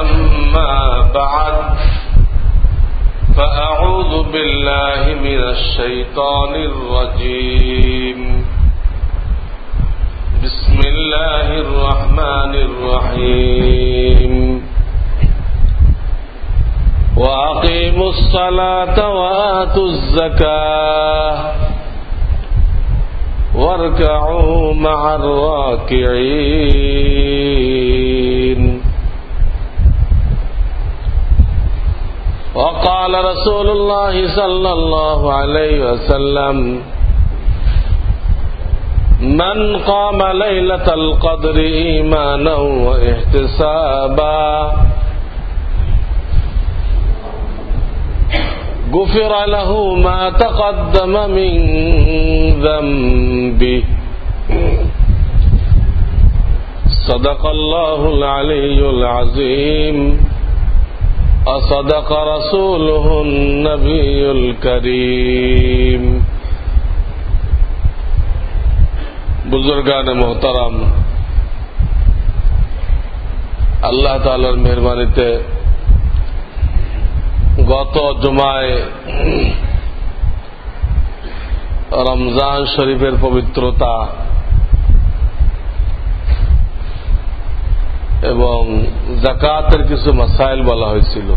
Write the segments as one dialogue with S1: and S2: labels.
S1: أما بعد فأعوذ بالله من الشيطان الرجيم. بسم الله الرحمن الرحيم. وأقيموا الصلاة وآتوا الزكاة. واركعوا مع الراكعين. رسول الله صلى الله عليه وسلم. من قام ليلة القدر إيمانا واحتسابا. غفر له ما تقدم من ذنبه. صدق الله العلي العظيم. أصدق رسوله النبي الكريم বুজুর্গান মোহতারাম আল্লাহ তালার মেহরবানিতে গত জুমায় রমজান শরীফের পবিত্রতা এবং জাকাতের কিছু মাসাইল বলা হয়েছিল।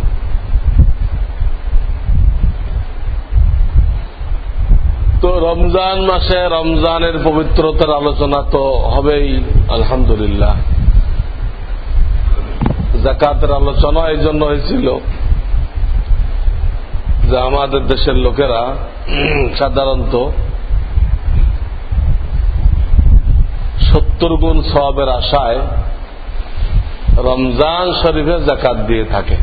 S1: তো রমজান মাসে রমজানের পবিত্রতার আলোচনা তো হবেই, আলহামদুলিল্লাহ। জাকাতের আলোচনা এই জন্য হয়েছিল যে আমাদের দেশের লোকেরা সাধারণত সত্তর গুণ সবের আশায় রমজান শরীফে জাকাত দিয়ে থাকে।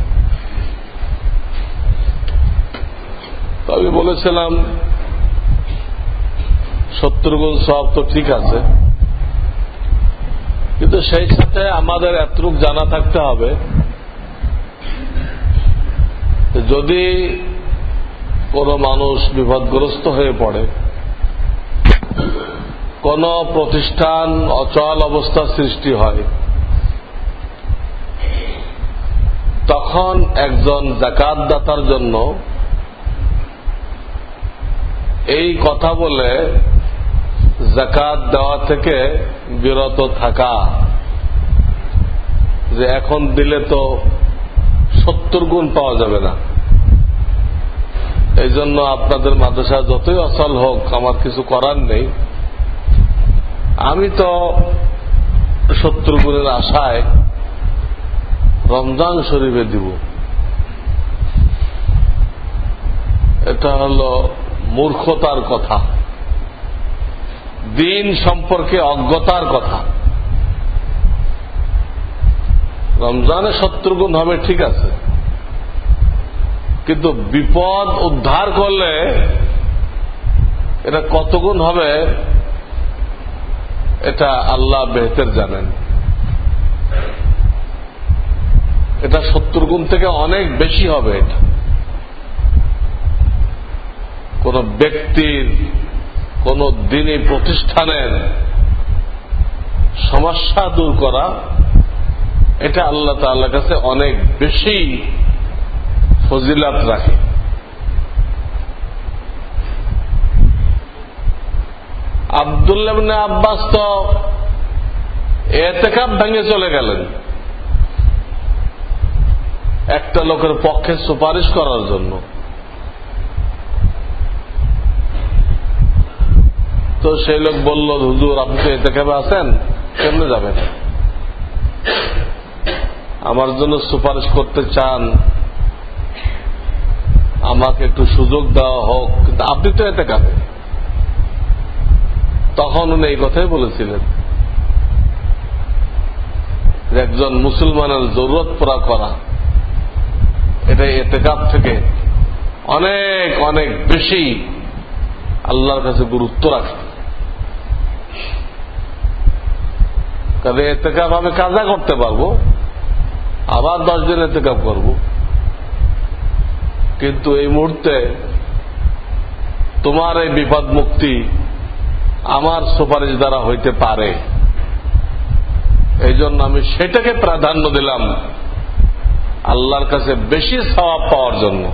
S1: আমি বলেছিলাম সত্তর গুণ সব তো ঠিক আছে। কিন্তু সেই সাথে আমাদের এতটুক জানা থাকতে হবে যদি কোন মানুষ বিপদগ্রস্ত হয়ে পড়ে, কোন প্রতিষ্ঠান অচল অবস্থা সৃষ্টি হয় তখন একজন জাকাত দাতার জন্য এই কথা বলে জাকাত দেওয়া থেকে বিরত থাকা। যে এখন দিলে তো সত্তর গুণ পাওয়া যাবে না। এই জন্য আপনাদের মাদ্রাসা যতই অসল হোক, আমার কিছু করার নেই। আমি তো সত্তর গুণের আশায় রমজান শরীফে দিব। এটা হল মূর্খতার কথা। দিন সম্পর্কে অজ্ঞতার কথা। রমজানে শত্রুগুণ হবে, ঠিক আছে। কিন্তু বিপদ উদ্ধার করলে এটা কতগুণ হবে, এটা আল্লাহ বেহতের জানেন। এটা সত্তর গুণ থেকে অনেক বেশি হবে এটা। কোন ব্যক্তির, কোন দিনী প্রতিষ্ঠানের সমস্যা দূর করা, এটা আল্লাহ তাল্লাহ কাছে অনেক বেশি ফজিলাত রাখে। আবদুল্লাহ আব্বাস তো এতেকাপ ভেঙে চলে গেলেন। একটা লোকের পক্ষে সুপারিশ করার জন্য। তো সেই লোক বলল, হুজুর, আপনি তো এতে কেমন আছেন? কেমনে যাবেন? আমার জন্য সুপারিশ করতে চান। আমাকে একটু সুযোগ দেওয়া হোক, কিন্তু আপনি তো এতে কাপে তখন উনি এই কথাই বলেছিলেন একজন মুসলমানের জরুরত পুরা করা এটা এতেকাপ থেকে। অনেক অনেক বেশি আল্লাহর কাছে গুরুত্ব রাখে। কাজে এতেকাপ আমি কাজা করতে পারব, আবার দশ দিন এতেকাপ করব। কিন্তু এই মুহূর্তে তোমার এই বিপদ মুক্তি আমার সুপারিশ দ্বারা হইতে পারে। এই জন্য আমি সেটাকে প্রাধান্য দিলাম। আল্লাহর কাছে বেশি স্বভাব পাওয়ার জন্য।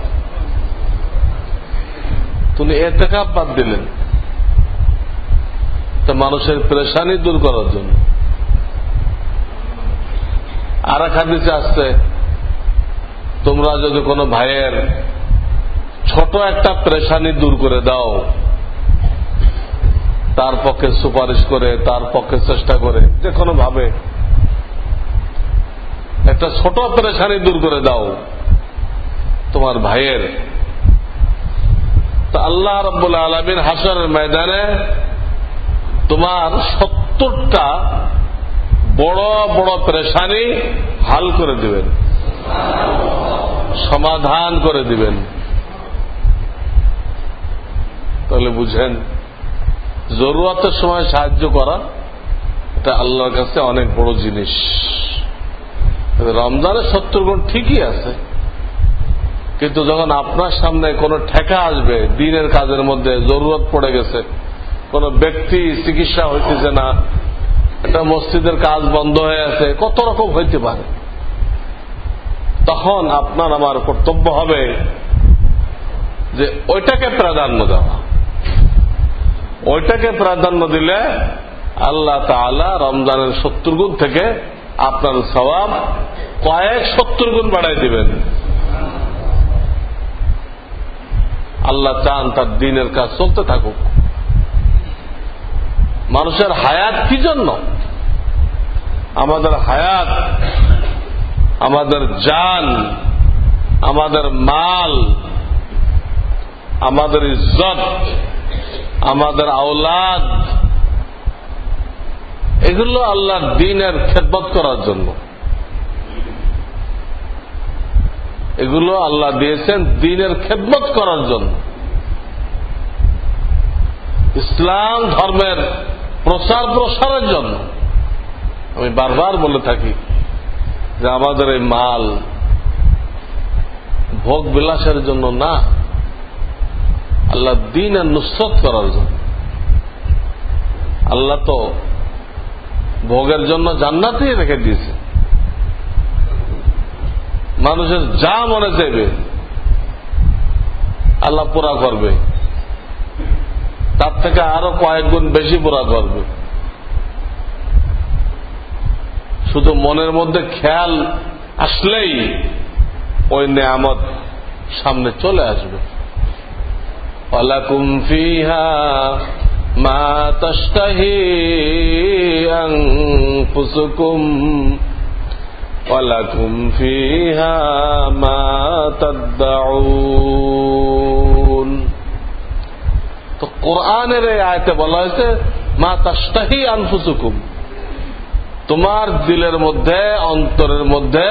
S1: তুমি এতেকাপ বাদ দিলেন। তো মানুষের প্রেশানি দূর করার জন্য। আর এক হাদিসে আসছে তোমরা যদি কোনো ভাইয়ের ছোট একটা প্রেশানি দূর করে দাও, তার পক্ষে সুপারিশ করে, তার পক্ষে চেষ্টা করে যে কোনো ভাবে একটা ছোট প্রেশানি দূর করে দাও, তোমার ভাইয়ের। তো আল্লাহ রব্বুল আলমিন হাসানের ময়দানে তোমার সত্তরটা বড় বড় প্রেশানি হাল করে দিবেন, সমাধান করে দিবেন। তাহলে বুঝেন, জরুরতের সময় সাহায্য করা, এটা আল্লাহর কাছে অনেক বড় জিনিস। রমজানের সত্তর গুণ ঠিকই আছে। কিন্তু যখন আপনার সামনে কোনো ঠেকা আসবে, দিনের কাজের মধ্যে জরুরত পড়ে গেছে, কোন ব্যক্তি চিকিৎসা হইতেছে না, একটা মসজিদের কাজ বন্ধ হয়ে আছে, কত রকম হইতে পারে? তখন আপনার আমার কর্তব্য হবে যে ওইটাকে প্রাধান্য দেওয়া। ওইটাকে প্রাধান্য দিলে আল্লাহ তালা রমজানের সত্তর গুণ থেকে আপনার স্বভাব কয়েক সত্তর গুণ বাড়াই দিবেন। আল্লাহ চান তার দিনের কাজ চলতে থাকুক। মানুষের হায়াত কি জন্য? আমাদের হায়াত, আমাদের জান, আমাদের মাল, আমাদের ইজ্জত, আমাদের আওলাদ, এগুলো আল্লাহর দিনের খেদমত করার জন্য। এগুলো আল্লাহ দিয়েছেন দিনের খেদমত করার জন্য। ইসলাম ধর্মের প্রচার প্রসারের জন্য। আমি বারবার বলে থাকি যে আমাদের এই মাল ভোগ বিলাসের জন্য না, আল্লাহ দিন আর নুসরত করার জন্য। আল্লাহ তো ভোগের জন্য জান্নাতেই রেখে দিয়েছে। মানুষের যা মনে চাইবে, আল্লাহ পুরা করবে। তার থেকে আরও কয়েক গুণ বেশি পুরা করবে। শুধু মনের মধ্যে খেয়াল আসলেই ওই নেয়ামত সামনে চলে আসবে। ফিহা মা তস্তাহি অং ولكم فيها ما تدعون তো কোরআনের এই আয়তে বলা হয়েছে মা তাস্তাহি আনফুসুকুম তোমার দিলের মধ্যে অন্তরের মধ্যে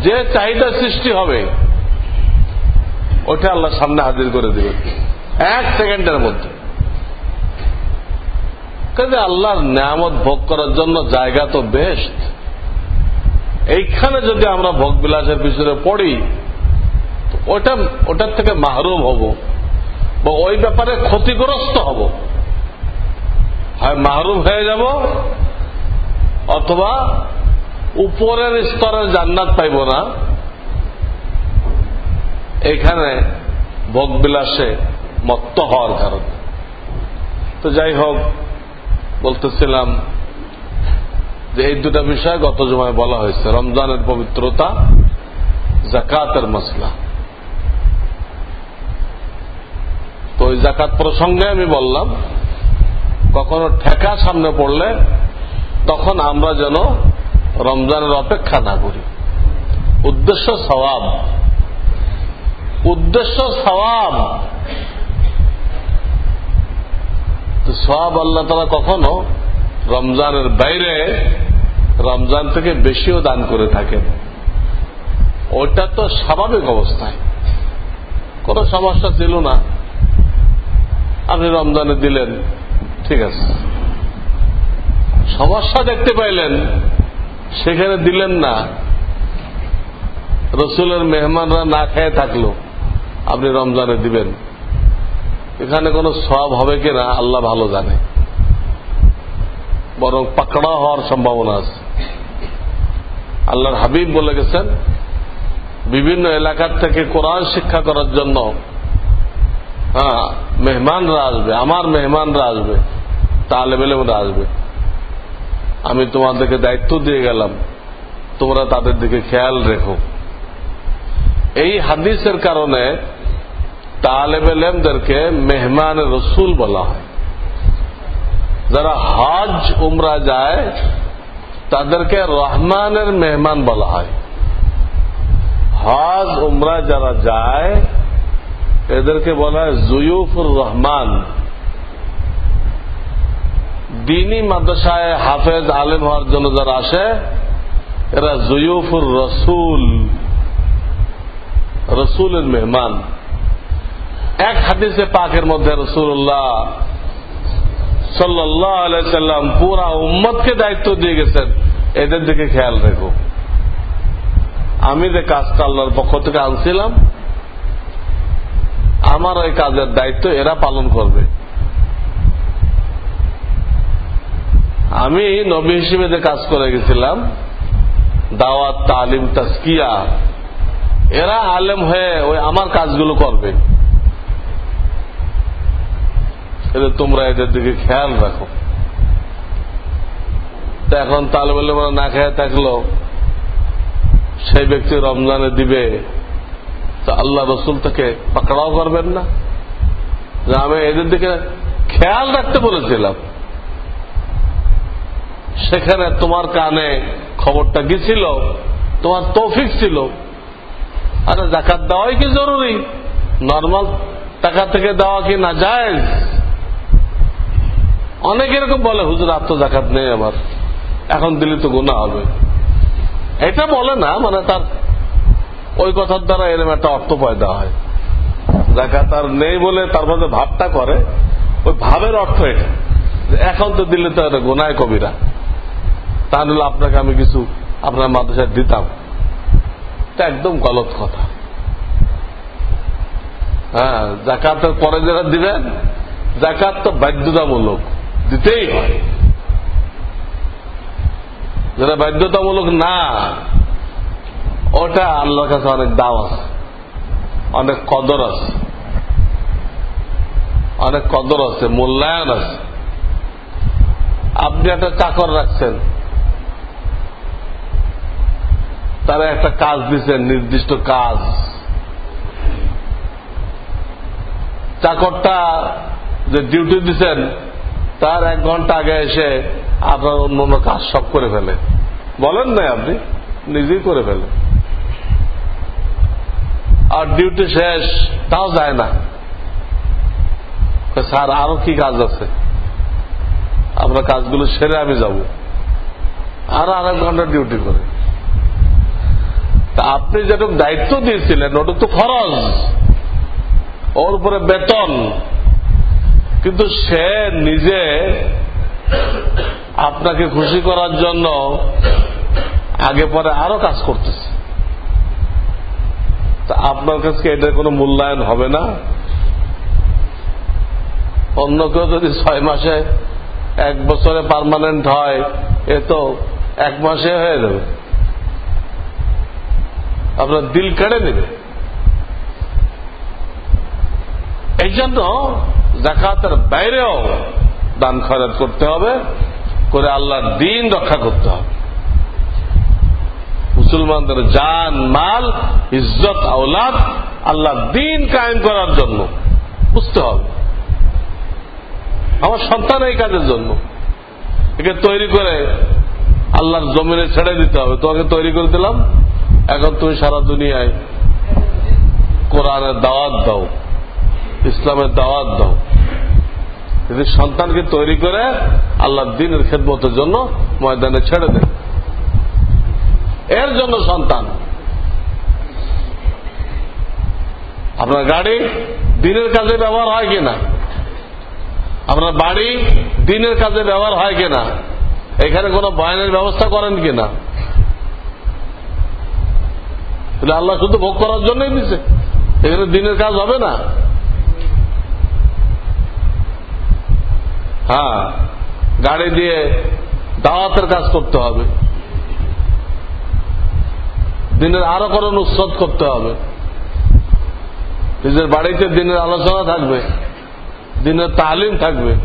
S1: যে চাহিদা সৃষ্টি হবে ওটা আল্লাহ সামনে হাজির করে দিবে এক সেকেন্ডের মধ্যে কাজে আল্লাহর নামত ভোগ করার জন্য জায়গা তো বেস্ট এইখানে যদি আমরা ভোগ বিলাসের পিছনে পড়ি ওটা, ওটার থেকে মাহরুম হব বা ওই ব্যাপারে ক্ষতিগ্রস্ত হব। হয় মাহরুম হয়ে যাব অথবা উপরের স্তরের জান্নাত পাইব না। এখানে ভোগবিলাসে মত্ত হওয়ার কারণে। তো যাই হোক, বলতেছিলাম যে এই দুটা বিষয় গত জমায় বলা হয়েছে। রমজানের পবিত্রতা জাকাতের মশলা তো ওই জাকাত প্রসঙ্গে আমি বললাম, কখনো ঠেকা সামনে পড়লে তখন আমরা যেন রমজানের অপেক্ষা না করি। উদ্দেশ্য সবাব উদ্দেশ্য সবাব সব আল্লাহ তারা কখনো রমজানের বাইরে রমজান থেকে বেশিও দান করে থাকেন। ওটা তো স্বাভাবিক অবস্থায়। কোন সমস্যা ছিল না। আপনি রমজানে দিলেন, ঠিক আছে। সমস্যা দেখতে পাইলেন, সেখানে দিলেন না। রসুলের মেহমানরা না খেয়ে থাকল, আপনি রমজানে দিবেন। এখানে কোনো সব হবে কিনা, আল্লাহ ভালো জানে। বরং পাকড়া হওয়ার সম্ভাবনা আছে। আল্লাহর হাবিব বলে গেছেন, বিভিন্ন এলাকার থেকে কোরআন শিক্ষা করার জন্য হ্যাঁ মেহমানরা আসবে, আমার মেহমানরা আসবে তালেবেলেমরা আসবে। আমি তোমাদেরকে দায়িত্ব দিয়ে গেলাম, তোমরা তাদের দিকে খেয়াল রেখো। এই হাদিসের কারণে তালেবেলেমদেরকে মেহমান রসুল বলা হয়। যারা হজ উমরা যায় তাদেরকে রহমানের মেহমান বলা হয় হজ উমরা যারা যায় এদেরকে বলা হয় জুয়ুফুর রহমান দিনী মাদ্রাসায় হাফেজ আলেম হওয়ার জন্য যারা আসে এরা জুয়ুফুর রসুল রসুলের মেহমান এক হাদিসে পাকের মধ্যে রসুল্লাহ সাল্লাম পুরা উম্মতকে দায়িত্ব দিয়ে গেছেন। এদের দিকে খেয়াল রেখো। আমি যে কাজটা আল্লাহর পক্ষ থেকে আনছিলাম, আমার ওই কাজের দায়িত্ব এরা পালন করবে। আমি নবী হিসেবে যে কাজ করে গেছিলাম, দাওয়াত, তালিম তাস্কিয়া এরা আলেম হয়ে ওই আমার কাজগুলো করবে। এদের তোমরা এদের দিকে খেয়াল রাখো। এখন তালেবেলে না খেয়ে থাকল, সেই ব্যক্তি রমজানে দিবে। তো আল্লাহ রসুল থেকে পাকড়াও করবেন না? আমি এদের দিকে খেয়াল রাখতে বলেছিলাম। সেখানে তোমার কানে খবরটা গেছিল তোমার তৌফিক ছিল। আরে জাকাত দেওয়াই কি জরুরি? নর্মাল টাকা থেকে দেওয়া কি না যায় অনেক এরকম বলে, হুজুর আত্ম জাকাত নেই আমার। এখন দিলে তো গুণা হবে। এটা বলে না মানে তার ওই কথার দ্বারা এরকম একটা অর্থ পয়দা হয়। জাকাত আর নেই বলে তার মধ্যে ভাবটা করে, ওই ভাবের অর্থ এটা। এখন তো দিলে তো এটা গোনায় কবিরা। তাহলে আপনাকে আমি কিছু আপনার মাদ্রাসায় দিতাম। এটা একদম গলত কথা। হ্যাঁ জাকাতের পরে যারা দিবেন, জাকাত তো বাধ্যতামূলক। দিতেই হয়। যেটা বাধ্যতামূলক না, ওটা আল্লাহর কাছে অনেক দাম আছে, অনেক কদর আছে, অনেক কদর আছে, মূল্যায়ন আছে। আপনি একটা চাকর রাখছেন, তারা একটা কাজ দিচ্ছেন নির্দিষ্ট কাজ। চাকরটা যে ডিউটি দিচ্ছেন তার এক ঘণ্টা আগে এসে আপনার অন্য অন্য কাজ সব করে ফেলে। বলেন নাই আপনি, নিজেই করে ফেলে। আর ডিউটি শেষ, তাও যায় না। স্যার, আরও কি কাজ আছে? আপনার কাজগুলো সেরে আমি যাব। আরও আরেক ঘণ্টা ডিউটি করে। তা আপনি যেটুক দায়িত্ব দিয়েছিলেন, ওটা তো খরচ। ওর উপরে বেতন। কিন্তু সে নিজে আপনাকে খুশি করার জন্য আগে পরে আরও কাজ করতেছে। আপনার কাছে এটার কোনো মূল্যায়ন হবে না? অন্য কেউ যদি ছয় মাসে এক বছরে পারমানেন্ট হয়, এ তো এক মাসে হয়ে যাবে। আপনার দিল কেড়ে নেবে। এই জন্য জাকাতের বাইরেও দান খরচ করতে হবে, করে আল্লাহর দিন রক্ষা করতে হবে। মুসলমানদের জান, মাল, ইজ্জত, আওলাদ আল্লাহ দিন কায়েম করার জন্য বুঝতে হবে। আমার সন্তান এই কাজের জন্য। একে তৈরি করে আল্লাহর জমিনে ছেড়ে দিতে হবে। তোমাকে তৈরি করে দিলাম। এখন তুমি সারা দুনিয়ায় কোরআনের দাওয়াত দাও, ইসলামের দাওয়াত দাও। যদি সন্তানকে তৈরি করে আল্লাহ দিনের খেদমতের জন্য ময়দানে ছেড়ে দেন। এর জন্য সন্তান। আপনার গাড়ি দিনের কাজে ব্যবহার হয় কিনা? আপনার বাড়ি দিনের কাজে ব্যবহার হয় কিনা? এখানে কোন বয়ানের ব্যবস্থা করেন কিনা? আল্লাহ শুধু ভোগ করার জন্যই দিছে। এখানে দিনের কাজ হবে না। হ্যাঁ গাড়ি দিয়ে দাওয়াতের কাজ করতে হবে। দিনের আরও কোনো নুসরত করতে হবে। নিজের বাড়িতে দিনের আলোচনা থাকবে, দিনের তালিম থাকবে।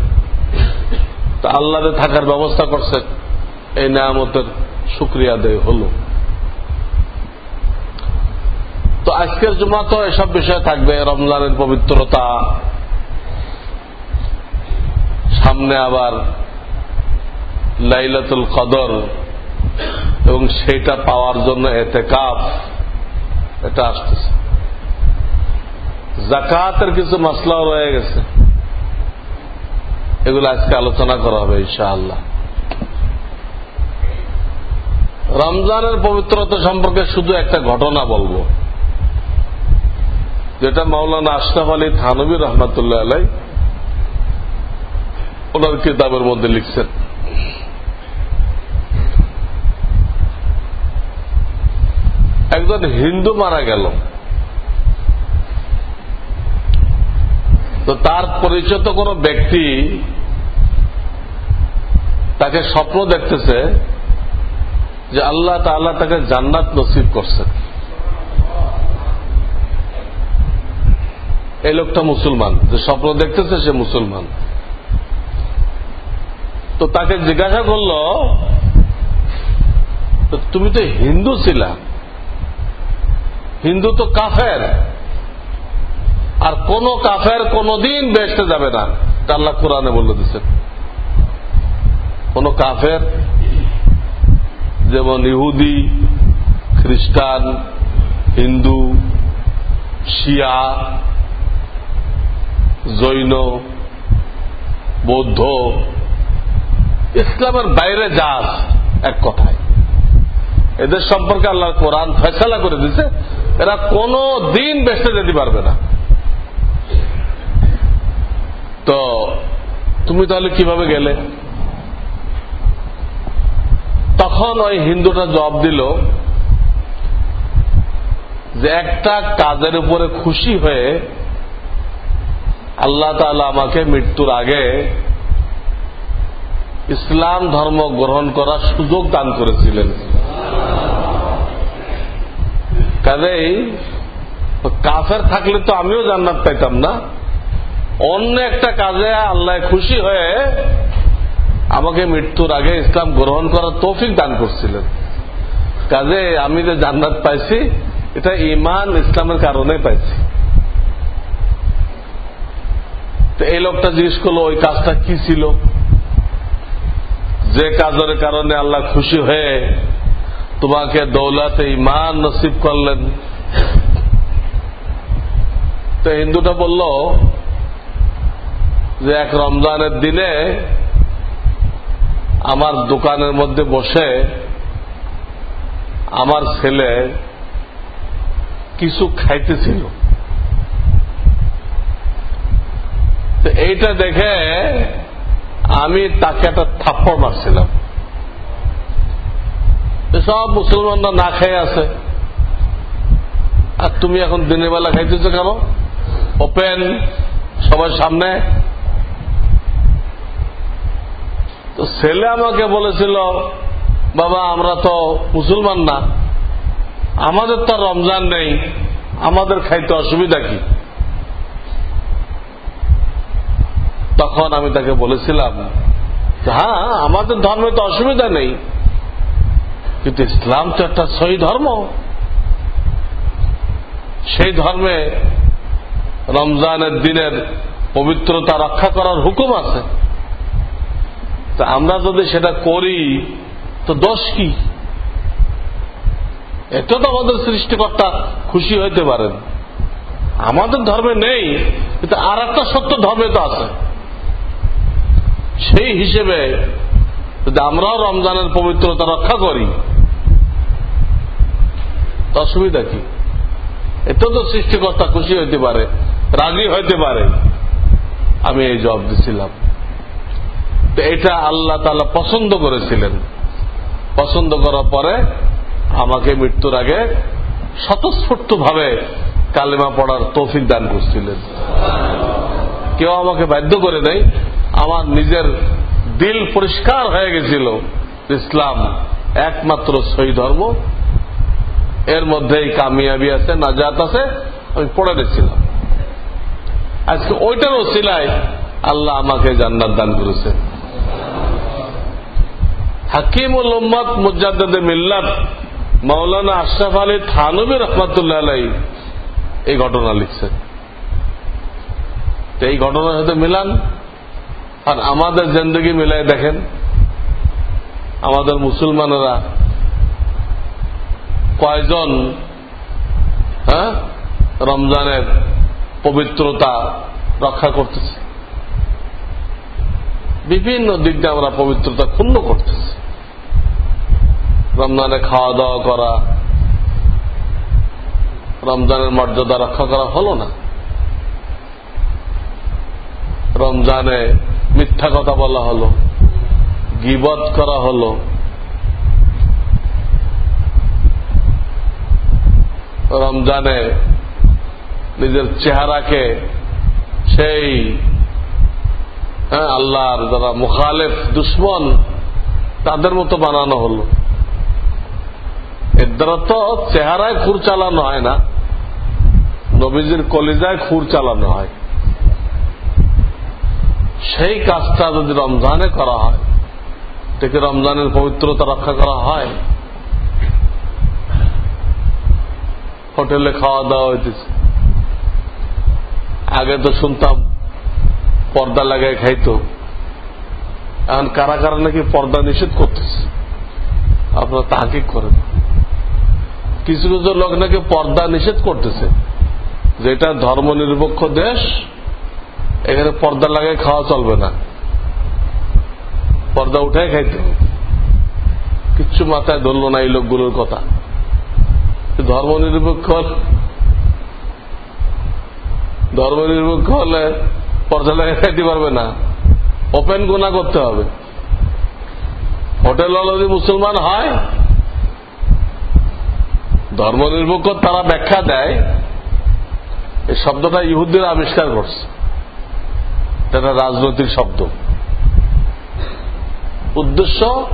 S1: তা আল্লাহরে থাকার ব্যবস্থা করছেন এই নামতের শুক্রিয়া দেয় হল। তো আজকের জমা তো এসব বিষয় থাকবে, রমজানের পবিত্রতা সামনে আবার লাইলাতুল কদর এবং সেইটা পাওয়ার জন্য এতে কাপ এটা আসতেছে। জাকাতের কিছু মশলাও রয়ে গেছে। এগুলো আজকে আলোচনা করা হবে ইনশাআল্লাহ। রমজানের পবিত্রতা সম্পর্কে শুধু একটা ঘটনা বলব। যেটা মাওলানা আশরাফ আলী থানবী রহমতুল্লাহ আলাই ওনার কিতাবের মধ্যে লিখছেন। একজন হিন্দু মারা গেল। তো তার পরিচিত কোন ব্যক্তি তাকে স্বপ্ন দেখতেছে যে আল্লাহ তাল্লাহ তাকে জান্নাত নসিব করছেন। এই লোকটা মুসলমান, যে স্বপ্ন দেখতেছে সে মুসলমান। তো তাকে জিজ্ঞাসা করল তুমি তো হিন্দু ছিলা। হিন্দু তো কাফের। আর কোন কাফের কোনদিন বেসতে যাবে না। আল্লাহ কোরআনে বলে দিচ্ছেন কোন কাফের যেমন ইহুদি, খ্রিস্টান, হিন্দু, শিয়া, জৈন, বৌদ্ধ ইসলামের বাইরে যাস এক কথায়। এদের সম্পর্কে আল্লাহ কোরআন ফেসলা করে দিছে, এরা কোনো দিন বেসতে যেতে পারবে না। তো তুমি তাহলে কীভাবে গেলে? তখন ওই হিন্দুটা জবাব দিল যে একটা কাজের উপরে খুশি হয়ে আল্লাহ তালা আমাকে মৃত্যুর আগে ইসলাম ধর্ম গ্রহণ করার সুযোগ দান করেছিলেন। কাজেই কাফের থাকলে তো আমিও জান্নাত পাইতাম না। অন্য একটা কাজে আল্লাহ খুশি হয়ে আমাকে মৃত্যুর আগে ইসলাম গ্রহণ করার তৌফিক দান করছিলেন। কাজে আমি যে জান্নাত পাইছি, এটা ইমান ইসলামের কারণে পাইছি। তো এই লোকটা জিজ্ঞেস করল, ওই কাজটা কি ছিল? যে কাজের কারণে আল্লাহ খুশি হয়ে তোমাকে দৌলাতে ইমান নসিব করলেন। তো হিন্দুটা বলল যে এক রমজানের দিনে আমার দোকানের মধ্যে বসে আমার ছেলে কিছু খাইতেছিল। এইটা দেখে আমি তাকে একটা থাপ্পড় মারছিলাম। সব মুসলমানরা না খেয়ে আছে। আর তুমি এখন দিনের বেলা খাইতেছো কেন? ওপেন সবার সামনে। তো ছেলে আমাকে বলেছিল, বাবা, আমরা তো মুসলমান না। আমাদের তো রমজান নেই। আমাদের খাইতে অসুবিধা কি? তখন আমি তাকে বলেছিলাম হ্যাঁ আমাদের ধর্মে তো অসুবিধা নেই, কিন্তু ইসলাম তো একটা সহি ধর্ম। সেই ধর্মে রমজানের দিনের পবিত্রতা রক্ষা করার হুকুম আছে। তা আমরা যদি সেটা করি, তো দোষ কি? এটা তো আমাদের সৃষ্টিকর্তা খুশি হইতে পারেন। আমাদের ধর্মে নেই, কিন্তু আর একটা সত্য ধর্মে তো আছে। সেই হিসেবে যদি আমরাও রমজানের পবিত্রতা রক্ষা করি অসুবিধা কি? এটা তো সৃষ্টিকর্তা খুশি হইতে পারে, রাজি হইতে পারে। আমি এই জবাব দিছিলাম। তো এটা আল্লাহ তালা পছন্দ করেছিলেন। পছন্দ করার পরে আমাকে মৃত্যুর আগে স্বতঃস্ফূর্ত ভাবে কালেমা পড়ার তৌফিক দান করছিলেন। কেউ আমাকে বাধ্য করে নেই আমার নিজের দিল পরিষ্কার হয়ে গেছিল ইসলাম একমাত্র সই ধর্ম। এর মধ্যেই কামিয়াবি আছে, নাজাত আছে, আমি পড়ে দিচ্ছিলাম আজকে ওইটার ওসিলায় আল্লাহ আমাকে জান্নাত দান করেছে। হাকিমুল উম্মদ মুজাদ্দ মিল্লাত মৌলানা আশরাফ আলী থানবী রহমতুল্লাহ আলাই এই ঘটনা লিখছে। এই ঘটনার সাথে মিলান। আর আমাদের জিন্দগি মিলাই দেখেন, আমাদের মুসলমানেরা কয়জন হ্যাঁ রমজানের পবিত্রতা রক্ষা করতেছে? বিভিন্ন দিক দিয়ে আমরা পবিত্রতা ক্ষুণ্ণ করতেছি। রমজানে খাওয়া দাওয়া করা, রমজানের মর্যাদা রক্ষা করা হলো না। রমজানে মিথ্যা কথা বলা হলো, গিবত করা হলো। রমজানে নিজের চেহারাকে সেই হ্যাঁ আল্লাহর যারা মুখালেফ, দুশ্মন, তাদের মতো বানানো হলো। এর দ্বারা তো চেহারায় খুর চালানো হয় না, নবীজির কলিজায় খুর চালানো হয়। সেই কাজটা যদি রমজানে করা হয় থেকে রমজানের পবিত্রতা রক্ষা করা হয়? হোটেলে খাওয়া দাওয়া হইতেছে। আগে তো শুনতাম, পর্দা লাগাই খাইতো। এখন কারা কারা নাকি পর্দা নিষেধ করতেছে? আপনারা তাহাকি করেন। কিছু কিছু লোক নাকি পর্দা নিষেধ করতেছে যেটা ধর্ম নিরপেক্ষ দেশ এখানে পর্দা লাগাই খাওয়া চলবে না। পর্দা উঠাই খাইতে হবে। কিচ্ছু মাথায় ধরলো না এই লোকগুলোর কথা। ধর্ম নিরপেক্ষ ধর্ম নিরপেক্ষ হলে পর্দা লাগাই খাইতে পারবে না। ওপেন গুণা করতে হবে। হোটেল যদি মুসলমান হয় ধর্ম নিরপেক্ষ তারা ব্যাখ্যা দেয়, এই শব্দটা ইহুদ্দিরা আবিষ্কার করছে। এটা রাজনৈতিক শব্দ। উদ্দেশ্য,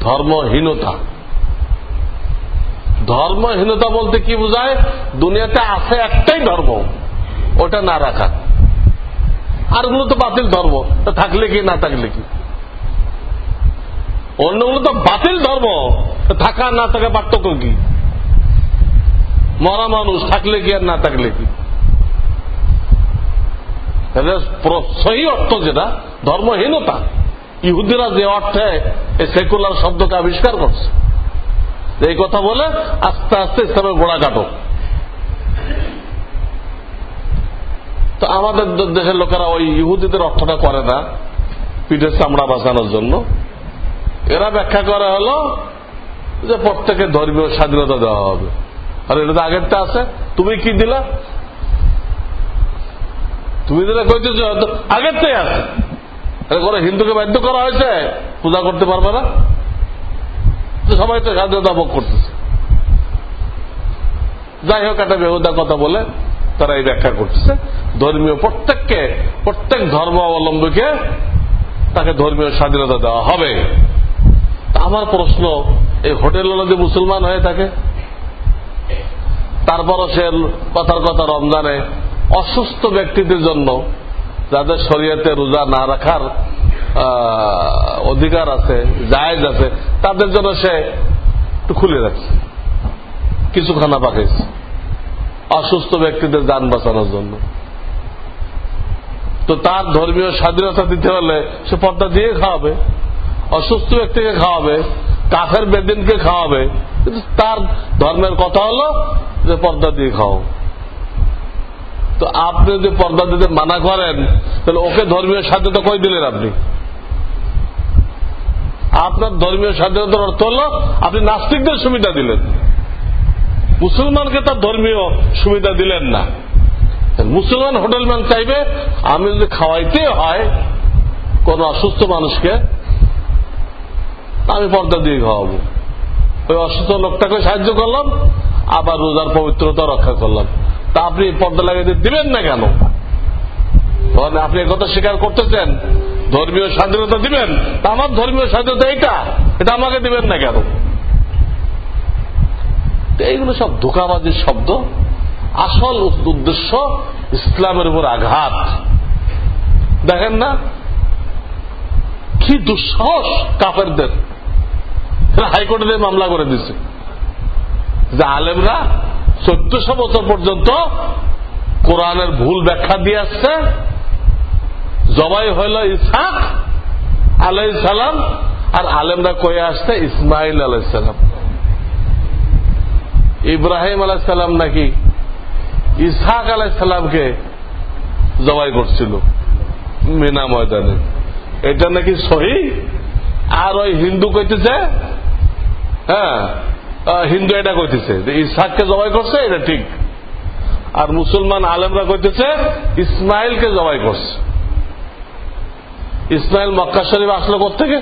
S1: ধর্মহীনতা। ধর্মহীনতা বলতে কি বোঝায়? দুনিয়াতে আছে একটাই ধর্ম, ওটা না রাখা আরগুলো তো বাতিল ধর্ম থাকলে কি, না থাকলে কি? অন্যগুলো তো বাতিল ধর্ম থাকা না থাকা পার্থক্য কি? মরা মানুষ, থাকলে কি আর না থাকলে কি? সহি অর্থ যেটা? ধর্মহীনতা। ইহুদিরা যে অর্থে এই সেকুলার শব্দকে আবিষ্কার করছে। এই কথা বলে আস্তে আস্তে ইসলামের গোড়া কাটো। তো আমাদের দেশের লোকেরা ওই ইহুদিদের অর্থটা করে না পিঠের চামড়া বাঁচানোর জন্য। এরা ব্যাখ্যা করা হলো যে প্রত্যেকের ধর্মীয় স্বাধীনতা দেওয়া হবে। আর এটা তো আগেরটা আছে। তুমি কি দিলা? তুমি যেটা কইতেছ আগেরটাই আছে। কোনো হিন্দুকে বাধ্য করা হয়েছে, পূজা করতে পারবে না? সবাই তো স্বাধীনতা ভোগ করতেছে। যাই হোক, একটা বেহুদা কথা বলে তারা এই ব্যাখ্যা করতেছে। ধর্মীয় প্রত্যেককে, প্রত্যেক ধর্ম অবলম্বীকে তাকে ধর্মীয় স্বাধীনতা দেওয়া হবে। আমার প্রশ্ন, এই হোটেল যদি মুসলমান হয়ে থাকে? তারপরও সে কথার কথা রমজানে অসুস্থ ব্যক্তিদের জন্য যাদের শরীয়তে রোজা না রাখার অধিকার আছে, জায়েজ আছে, তাদের জন্য সে একটু খুলে রাখছে। কিছু খানা অসুস্থ ব্যক্তিদের যান বাঁচানোর জন্য। তো তার ধর্মীয় স্বাধীনতা দিতে হলে সে পর্দা দিয়ে খাওয়াবে। অসুস্থ ব্যক্তিকে খাওয়াবে, কাফের বেদিনকে খাওয়াবে। কিন্তু তার ধর্মের কথা হলো যে পর্দা দিয়ে খাও তো আপনি যদি পর্দা দিতে মানা করেন, তাহলে ওকে ধর্মীয় স্বাধীনতা কই দিলেন আপনি? আপনার ধর্মীয় স্বাধীনতার অর্থ হল, আপনি নাস্তিকদের সুবিধা দিলেন। মুসলমানকে তার ধর্মীয় সুবিধা দিলেন না। মুসলমান হোটেলম্যান চাইবে, আমি যদি খাওয়াইতে হয় কোন অসুস্থ মানুষকে, আমি পর্দা দিয়ে খাওয়াবো। ওই অসুস্থ লোকটাকে সাহায্য করলাম, আবার রোজার পবিত্রতা রক্ষা করলাম। তা আপনি পর্দা লাগিয়ে দিবেন না কেন? তাহলে আপনি একথা স্বীকার করতেছেন। ধর্মীয় স্বাধীনতা দিবেন। তা আমার ধর্মীয় স্বাধীনতা এটা এটা আমাকে দিবেন না কেন? এইগুলো সব ধোকাবাজির শব্দ। আসল উদ্দেশ্য ইসলামের উপর আঘাত। দেখেন না? কি দুঃসাহস কাফেরদের। হাইকোর্টে মামলা করে দিছে। যে আলেমরা চোদ্দশো বছর পর্যন্ত কোরআনের ভুল ব্যাখ্যা দিয়ে আসছে। জবাই হইল ইসাক আলাই সালাম, আর আলেমরা কয়ে আসছে ইসমাইল আলাইসালাম ইব্রাহিম আলাইসাল্লাম নাকি ইসাক আলাইসাল্লামকে জবাই করছিল মিনা ময়দানে। এটা নাকি সহি? আর ওই হিন্দু কইতেছে হ্যাঁ হিন্দু এটা কইতেছে যে ইসাককে জবাই করছে, এটা ঠিক। আর মুসলমান আলেমরা কইতেছে, ইসমাইলকে জবাই করছে। ইসমাইল মক্কা শরীফ আসলো কোথেকে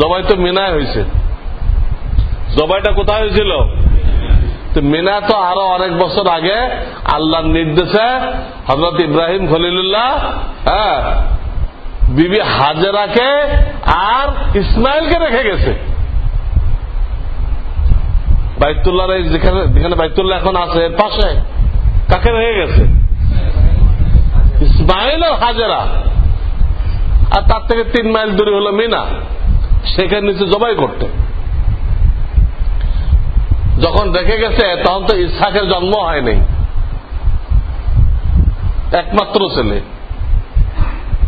S1: জবাই তো মিনায় হয়েছে জবাইটা কোথায় হয়েছিল মিনা তো আরও অনেক বছর আগে আল্লাহর নির্দেশে হজরত ইব্রাহিম খলিলুল্লাহ হ্যাঁ বিবি হাজেরাকে আর ইসমাইলকে রেখে গেছে। বাইতুল্লাহ যেখানে বাইতুল্লাহ এখন আছে, এর পাশে। কাকে গেছে? ইসমাইল আর হাজেরা। আর তার থেকে তিন মাইল দূরে হলো মিনা। সেখানে নিচে জবাই করতে। যখন রেখে গেছে, তখন তো ইসাকের জন্ম হয়নি। একমাত্র ছেলে।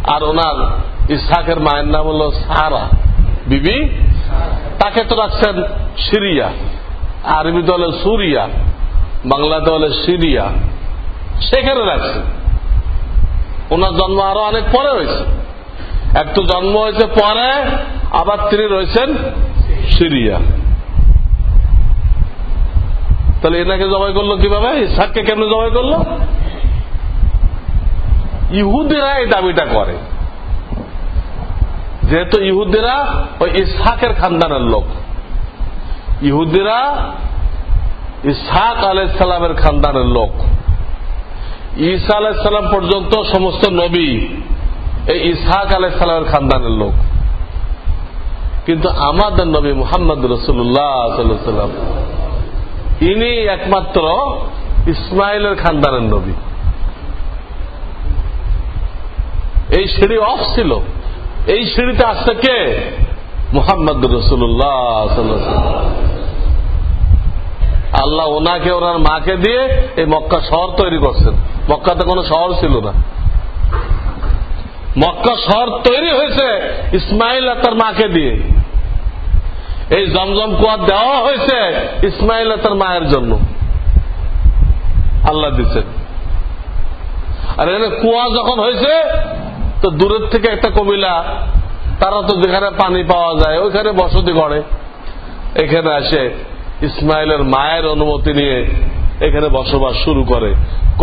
S1: আর ওনার ইসাকের মায়ের নাম হল সারা। বিবি, তাকে তো রাখছেন সিরিয়া। আরবিতে হলে সুরিয়া বাংলাতে হলে সিরিয়া, সেখানে রাখছেন ওনার জন্ম আরও অনেক পরে হয়েছে। এক তো জন্ম হয়েছে পরে, আবার তিনি রয়েছেন সিরিয়া। তাহলে এনাকে জবাই করল কীভাবে? ইসাককে কেমনে জবাই করল? ইহুদিরা এই দাবিটা করে। যেহেতু ইহুদিরা ওই ইসহাকের খানদানের লোক। ইহুদিরা ইসহাক আলাইসালামের খানদানের লোক। ঈসা আলাইসাল্লাম পর্যন্ত সমস্ত নবী এই ইসহাক আলাইসালামের খানদানের লোক। কিন্তু আমাদের নবী মোহাম্মদ রসুল্লাহ সাল্লাম, ইনি একমাত্র ইসমাইলের খানদানের নবী। এই সিঁড়ি অফ ছিল। এই সিঁড়িতে আসছে কে? মোহাম্মদ রসুল্লাহ আল্লাহ ওনাকে, ওনার মাকে দিয়ে এই মক্কা শহর তৈরি করছেন। মক্কাতে কোনো শহর ছিল না। মক্কা শহর তৈরি হয়েছে ইসমাইল আর তার মাকে দিয়ে। এই জমজম কুয়া দেওয়া হয়েছে ইসমাইল আর তার মায়ের জন্য। আল্লাহ দিচ্ছেন। আর এখানে কুয়া যখন হয়েছে, তো দূরের থেকে একটা কবিলা, তারা তো যেখানে পানি পাওয়া যায়, ওইখানে বসতি করে এখানে আসে ইসমাইলের মায়ের অনুমতি নিয়ে এখানে বসবাস শুরু করে।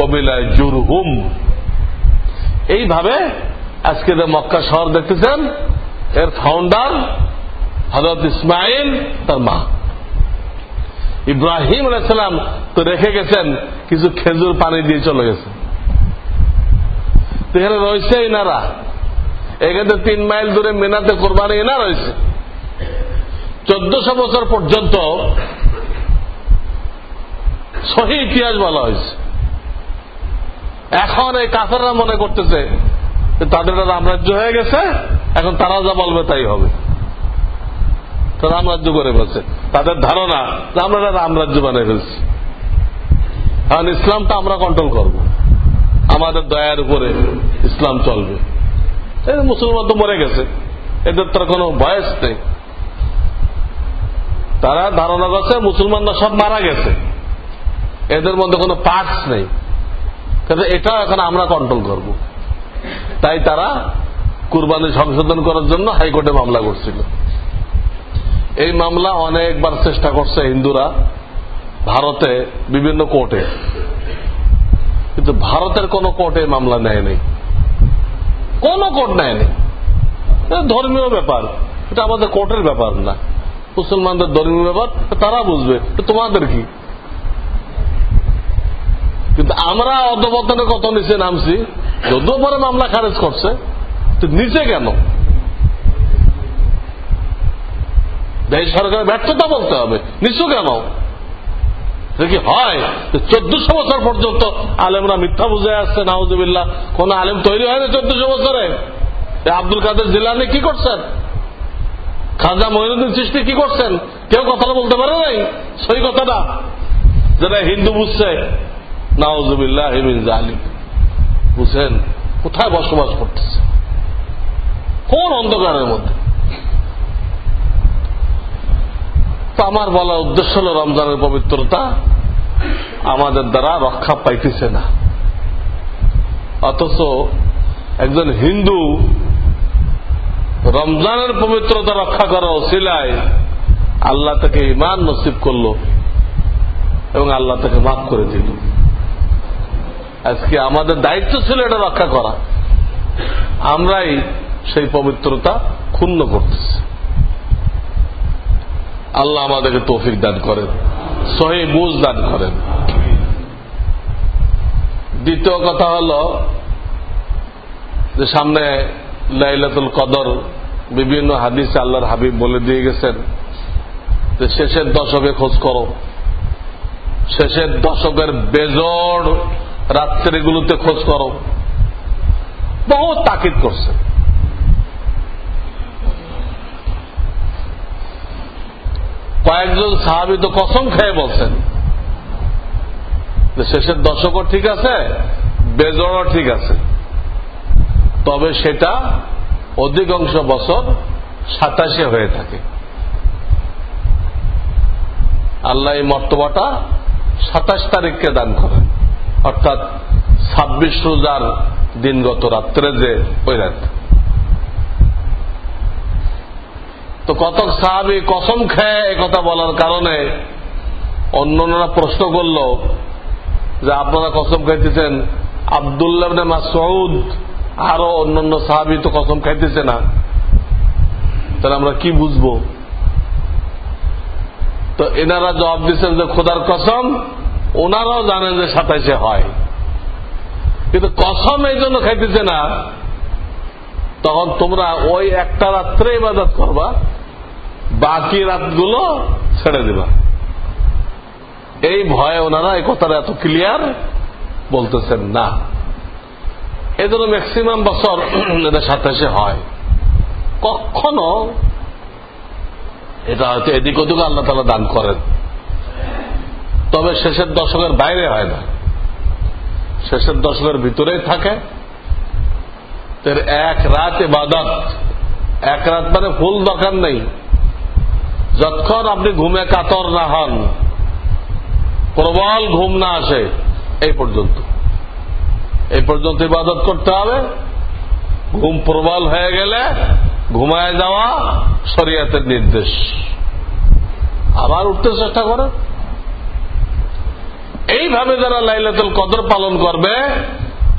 S1: কবিলায় জুরহুম। এইভাবে আজকে যে মক্কা শহর দেখতেছেন, এর ফাউন্ডার হজরত ইসমাইল, তার মা। ইব্রাহিম আলাইসালাম তো রেখে গেছেন, কিছু খেজুর পানি দিয়ে চলে গেছে। এখানে রয়েছে ইনারা। এখানে তিন মাইল দূরে মেনাতে কোরবানি এনা রয়েছে। চোদ্দশো বছর পর্যন্ত সহি ইতিহাস বলা হয়েছে। এখন এই কাফেররা মনে করতেছে তাদের রামরাজ্য হয়ে গেছে, এখন তারা যা বলবে তাই হবে। রামরাজ্য করে ফেলছে তাদের ধারণা আমরা রামরাজ্য বানিয়ে ফেলছি। কারণ ইসলামটা আমরা কন্ট্রোল করব। আমাদের দয়ার উপরে ইসলাম চলবে। মুসলমান তো মরে গেছে। এদের তো কোনো বয়স নেই। তারা ধারণা করছে মুসলমানরা সব মারা গেছে। এদের মধ্যে কোনো পার্টস নেই। এটা এখন আমরা কন্ট্রোল করব। তাই তারা কুরবানি সংশোধন করার জন্য হাইকোর্টে মামলা করছিল। এই মামলা অনেকবার চেষ্টা করছে হিন্দুরা ভারতে, বিভিন্ন কোর্টে। কিন্তু ভারতের কোন কোর্টে মামলা নেয়নি। কোন কোর্ট নেয়নি। ধর্মীয় ব্যাপার। এটা আমাদের কোর্টের ব্যাপার না। মুসলমানদের ধর্মীয় ব্যাপার, তারা বুঝবে। তোমাদের কি? কিন্তু আমরা অধপতনে কত নিচে নামছি, যদিও পরে মামলা খারেজ করছে তো নিচে কেন? দেশ সরকারের ব্যর্থতা বলতে হবে, নিচু কেন? কি হয়? চোদ্দশো বছর পর্যন্ত আলেমরা মিথ্যা বুঝে আসছে, নাউজুবিল্লাহ, কোন আলেম তৈরি হয়নি চোদ্দশো বছরে। আব্দুল কাদের জিলানি কি করছেন? খাজা মহিনুদ্দিন সৃষ্টি কি করছেন? কেউ কথাটা বলতে পারে নাই? সেই কথাটা। যেটা হিন্দু বুঝছে নাউজুবিল্লাহ হিমিন জালিম বুঝছেন কোথায় বসবাস করতেছে? কোন অন্ধকারের মধ্যে? তো আমার বলার উদ্দেশ্য হল রমজানের পবিত্রতা আমাদের দ্বারা রক্ষা পাইতেছে না। অথচ একজন হিন্দু রমজানের পবিত্রতা রক্ষা করা ওসিলায় আল্লাহ তাকে ইমান নসিব করল এবং আল্লাহ তাকে মাফ করে দিল। আজকে আমাদের দায়িত্ব ছিল এটা রক্ষা করা। আমরাই সেই পবিত্রতা ক্ষুণ্ণ করতেছি। আল্লাহ আমাদেরকে তৌফিক দান করেন, সহি বুঝ দান করেন। দ্বিতীয় কথা হল যে সামনে লাইলাতুল কদর, বিভিন্ন হাদিস আল্লাহর হাবিব বলে দিয়ে গেছেন যে শেষের দশকে খোঁজ করো। শেষের দশকের বেজড় রাত্রিগুলোতে খোঁজ করো। বহু তাকিদ করছে। কয়েকজন সাহাবি তো কসম খেয়ে বলছেন শেষের দশকও ঠিক আছে, বেজড়ও ঠিক আছে। তবে সেটা অধিকাংশ বছর সাতাশে হয়ে থাকে। আল্লাহ এই মর্তবাটা সাতাশ তারিখকে দান করেন। অর্থাৎ ছাব্বিশ রোজার দিনগত রাত্রে যে ওই রাত। তো কতক সাহাবি কসম খেয়ে কথা বলার কারণে অন্যান্যরা প্রশ্ন করল যে আপনারা কসম খাইতেছেন আবদুল্লাহ মাসউদ, আরও অন্যান্য সাহাবি তো কসম খাইতেছে না। তাহলে আমরা কি বুঝব? তো এনারা জবাব দিচ্ছেন যে খোদার কসম ওনারাও জানেন যে সাতাইশে হয়। কিন্তু কসম এই জন্য খাইতেছে না, তখন তোমরা ওই একটা রাত্রে ইবাদত করবা, বাকি রাতগুলো ছেড়ে দিবা। এই ভয়ে ওনারা এই কথাটা এত ক্লিয়ার বলতেছেন না। এই জন্য ম্যাক্সিমাম বছর এটা সাতাশে হয়। কখনো এটা হয়তো এদিক ওদিকে আল্লাহ তালা দান করেন। তবে শেষের দশকের বাইরে হয় না। শেষের দশকের ভিতরেই থাকে। এক রাত এবাদত এক রাত মানে ফুল দরকার নেই। যতক্ষণ আপনি ঘুমে কাতর না হন, প্রবল ঘুম না আসে, এই পর্যন্ত। এই পর্যন্ত ইবাদত করতে হবে। ঘুম প্রবল হয়ে গেলে ঘুমায় যাওয়া শরিয়াতের নির্দেশ। আবার উঠতে চেষ্টা করে এইভাবে যারা লাইলাতুল কদর পালন করবে,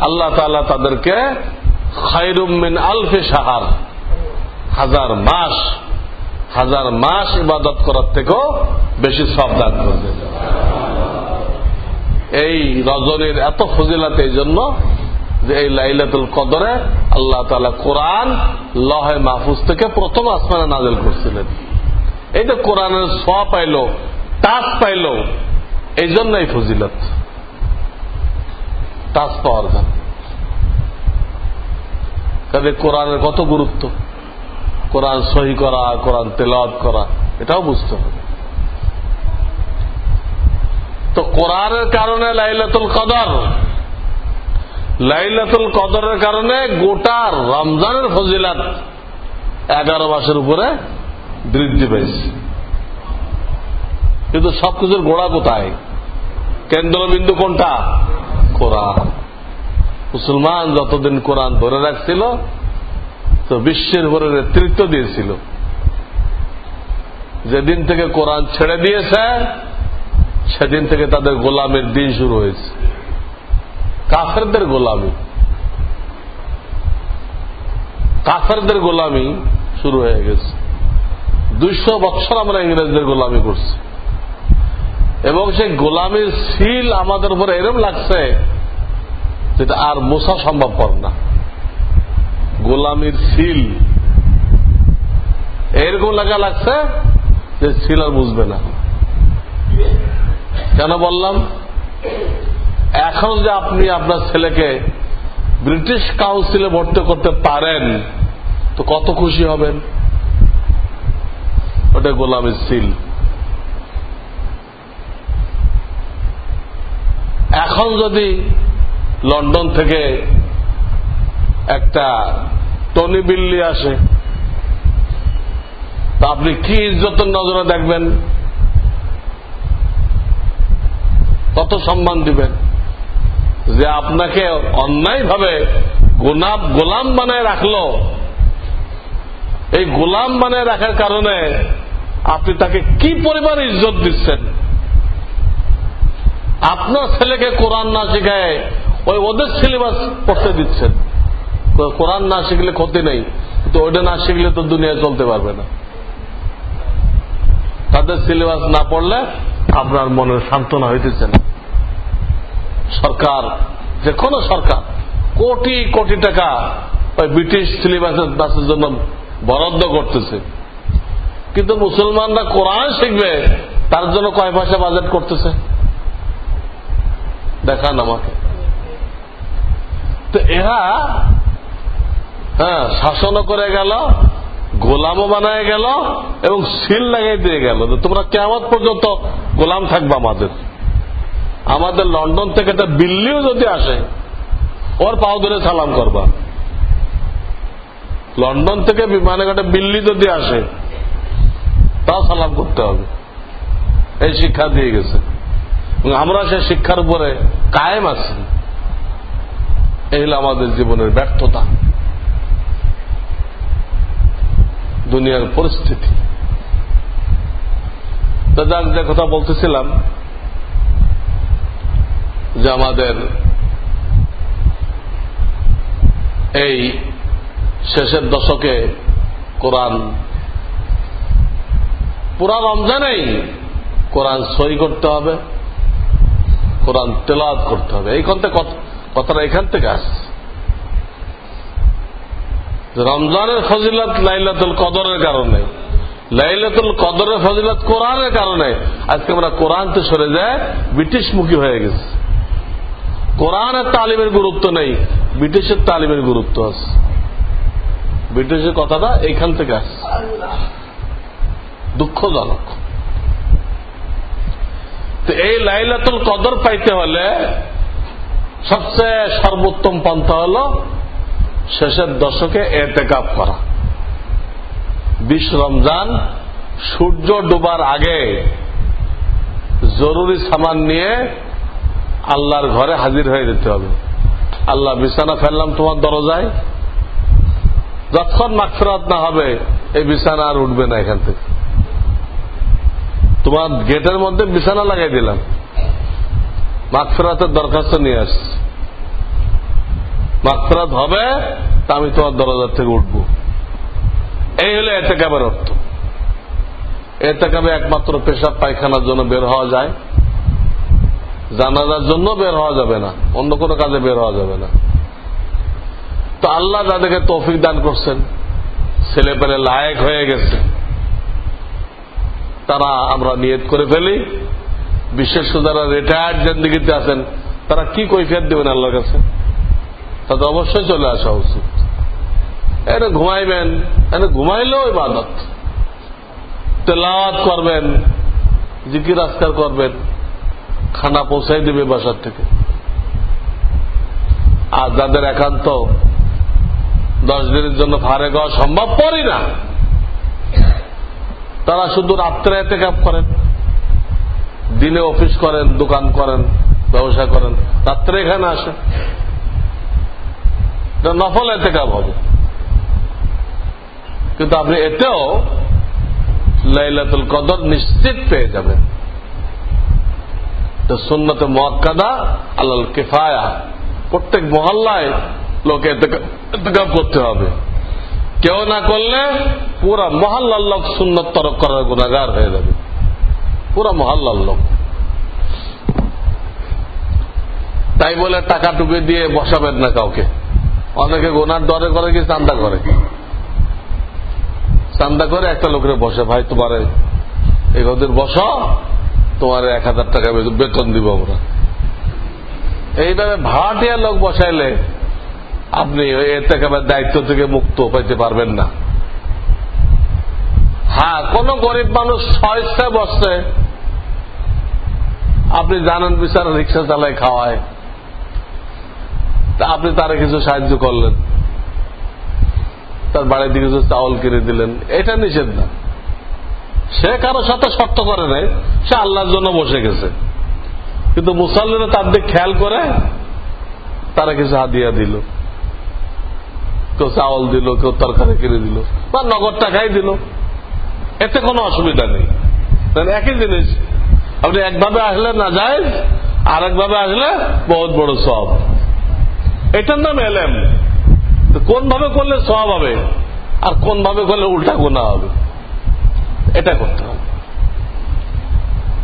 S1: আল্লাহ তালা তাদেরকে খাইরুমিন আলফে সাহার হাজার মাস হাজার মাস ইবাদত করার থেকেও বেশি সাবধান করবে। এই রজনীর এত ফজিলাত এই জন্য যে এই লাইলাতুল কদরে আল্লাহ তালা কোরআন লহে মাহফুজ থেকে প্রথম আসমানে নাজেল করছিলেন। এই যে কোরআনের স পাইল টাচ পাইল এই জন্যই ফজিলত। টাচ পাওয়ার জন্য। কাজে কোরআনের কত গুরুত্ব? কোরআন সহি করা, কোরআন তেলাওয়াত করা, এটাও বুঝতে হবে। তো কোরআনের কারণে লাইলাতুল কদর। লাইলাতুল কদরের কারণে গোটা রমজানের ফজিলাত এগারো মাসের উপরে বৃদ্ধি পেয়েছে। কিন্তু সবকিছুর গোড়া কোথায়? কেন্দ্রবিন্দু কোনটা? কোরআন। মুসলমান যতদিন কোরআন ধরে রাখছিল, তো বিশ্বের উপরে নেতৃত্ব দিয়েছিল। যেদিন থেকে কোরআন ছেড়ে দিয়েছে, সেদিন থেকে তাদের গোলামের দিন শুরু হয়েছে। কাফেরদের গোলামি। কাফেরদের গোলামি শুরু হয়ে গেছে। দুইশো বছর আমরা ইংরেজদের গোলামি করছি। এবং সেই গোলামির সিল আমাদের উপরে এরম লাগছে যেটা আর মোছা সম্ভবপর না। গোলামির সিল। এরকম লাগা লাগছে যে সিল আর বুঝবে না। কেন বললাম? এখন যে আপনি আপনার ছেলেকে ব্রিটিশ কাউন্সিলে ভর্তি করতে পারেন, তো কত খুশি হবেন? ওটা গোলামের সিল। এখন যদি লন্ডন থেকে একটা টনি বিল্লি আসে, তা আপনি কি ইজ্জতের নজরে দেখবেন? কত সম্মান দিবেন? যে আপনাকে অন্যায়ভাবে গোলাম গোলাম বানায় রাখল। এই গোলাম বানায় রাখার কারণে আপনি তাকে কি পরিমাণ ইজ্জত দিচ্ছেন? আপনার ছেলেকে কোরআন না শিখায়, ওই ওদের সিলেবাস পড়তে দিচ্ছেন। কোরআন না শিখলে ক্ষতি নেই, কিন্তু ওইটা না শিখলে তো দুনিয়ায় চলতে পারবে না। তাদের সিলেবাস না পড়লে আপনার মনের সান্ত্বনা হইতেছে না। সরকার যে কোন সরকার, কোটি কোটি টাকা ওই ব্রিটিশ সিলেবাসের বাসের জন্য বরাদ্দ করতেছে। কিন্তু মুসলমানরা কোরআন শিখবে, তার জন্য কয় পয়সা বাজেট করতেছে? দেখান আমাকে। তো এরা হ্যাঁ শাসনও করে গেল, গোলামও বানায় গেল এবং সিল লাগাই দিয়ে গেল। তোমরা কেমন পর্যন্ত গোলাম থাকবে আমাদের। আমাদের লন্ডন থেকে একটা বিল্লিও যদি আসে, ওর পাও ধরে সালাম করবা। লন্ডন থেকে বিমানে একটা বিল্লি যদি আসে, তাও সালাম করতে হবে। এই শিক্ষা দিয়ে গেছে। আমরা সে শিক্ষার উপরে কায়েম আছি। এই হল আমাদের জীবনের ব্যর্থতা। দুনিয়ার পরিস্থিতি। যাক যে কথা বলতেছিলাম, যে আমাদের এই শেষের দশকে কোরআন, পুরা রমজানেই কোরআন সই করতে হবে। কোরআন তেলাদ করতে হবে। এই কথাটা এখান থেকে আসছে? রমজানের ফজিলত লাইলাতুল কদরের কারণে। লাইলাতুল কদরের ফজিলত কোরআনের কারণে। আজকে আমরা কোরআন তো সরে যায় ব্রিটিশ মুখী হয়ে গেছে। কোরআনের তালিমের গুরুত্ব নেই, ব্রিটিশের তালিমের গুরুত্ব আছে। ব্রিটিশের কথাটা এইখান থেকে আসছে। দুঃখজনক। তো এই লাইলাতুল কদর পাইতে হলে সবচেয়ে সর্বোত্তম পন্থা হল শেষের দশকে এতেকাপ করা। বিশ রমজান, সূর্য ডুবার আগে জরুরি সামান নিয়ে আল্লাহর ঘরে হাজির হয়ে যেতে হবে। আল্লাহ বিছানা ফেললাম, তোমার দরজায়। যতক্ষণ মাগফেরাত না হবে, এই বিছানা আর উঠবে না এখান থেকে। তোমার গেটের মধ্যে বিছানা লাগাই দিলাম। মাগফেরাতের দরখাস্ত নিয়ে আসছি মাগফেরাত হবে তা আমি তোমার দরজার থেকে উঠব। এই হলো এতে কাবের অর্থ। এতে কাবে একমাত্র পেশাব পায়খানার জন্য বের হওয়া যায়। জানাজার জন্য বের হওয়া যাবে না। অন্য কোনো কাজে বের হওয়া যাবে না। তো আল্লাহ তাদেরকে তৌফিক দান করছেন ছেলে পেলে লায়ক হয়ে গেছে। তারা আমরা নিয়ত করে ফেলি। বিশেষ যারা রিটায়ার্ড জিন্দিগিতে আছেন, তারা কি কৈফিয়ত দেবেন আল্লাহর কাছে? তাদের অবশ্যই চলে আসা উচিত। এটা ঘুমাইবেন এটা ঘুমাইলেও ইবাদত। তেলাওয়াত করবেন, জিকির আজকার করবেন, খানা পৌঁছাই দেবে বাসার থেকে। আর যাদের একান্ত দশ দিনের জন্য ফারে গাওয়া সম্ভব পরই না। তারা শুধু রাত্রে এতে কাপ করেন। দিনে অফিস করেন, দোকান করেন, ব্যবসা করেন, রাত্রে এখানে আসেন। নফল এতে কাপ হবে। কিন্তু আপনি এতেও লাইলাতুল কদর নিশ্চিত পেয়ে যাবেন। সুন্নতে মোয়াক্কাদা আল্লাহ কেফায়া। প্রত্যেক মহল্লায় লোকে এতেকাপ করতে হবে। কেউ না করলে পুরা মহল্লার লোক সুন্নত তরক করার গুণাগার হয়ে যাবে। পুরা মহল্লার লোক। তাই বলে টাকা টুকে দিয়ে বসাবেন না কাউকে। অনেকে গোনার ডরে করে কি চান্দা করে? চান্দা করে একটা লোকের বসে, ভাই, তোমার কদিন বস, তোমার এক হাজার টাকা বেতন দিব আমরা। এইভাবে ভাড়াটিয়া লোক বসাইলে আপনি এতে দায়িত্ব থেকে মুক্ত পাইতে পারবেন না। হ্যাঁ কোন গরিব মানুষ ছয়শে বসছে আপনি জানেন বিচার রিক্সা চালায় খাওয়ায়। তা আপনি তারে কিছু সাহায্য করলেন। তার বাড়িতে কিছু চাউল কিনে দিলেন। এটা নিষেধ না। সে কারও সাথে শর্ত করে নাই, সে আল্লাহর জন্য বসে গেছে। কিন্তু মুসল্লিরা তার দিক খেয়াল করে, তারা কিছু হাদিয়া দিল। কেউ চাউল দিল, কেউ তরকারি কিনে দিল বা নগদ টাকাই দিল। এতে কোনো অসুবিধা নেই। তাহলে একই জিনিস। আপনি একভাবে আসলে না যায় আর একভাবে আসলে বহুত বড় সব এটার নাম এলেম। কোন ভাবে করলে সব হবে? আর কোন ভাবে করলে উল্টা গোনা হবে? এটা করতে হবে।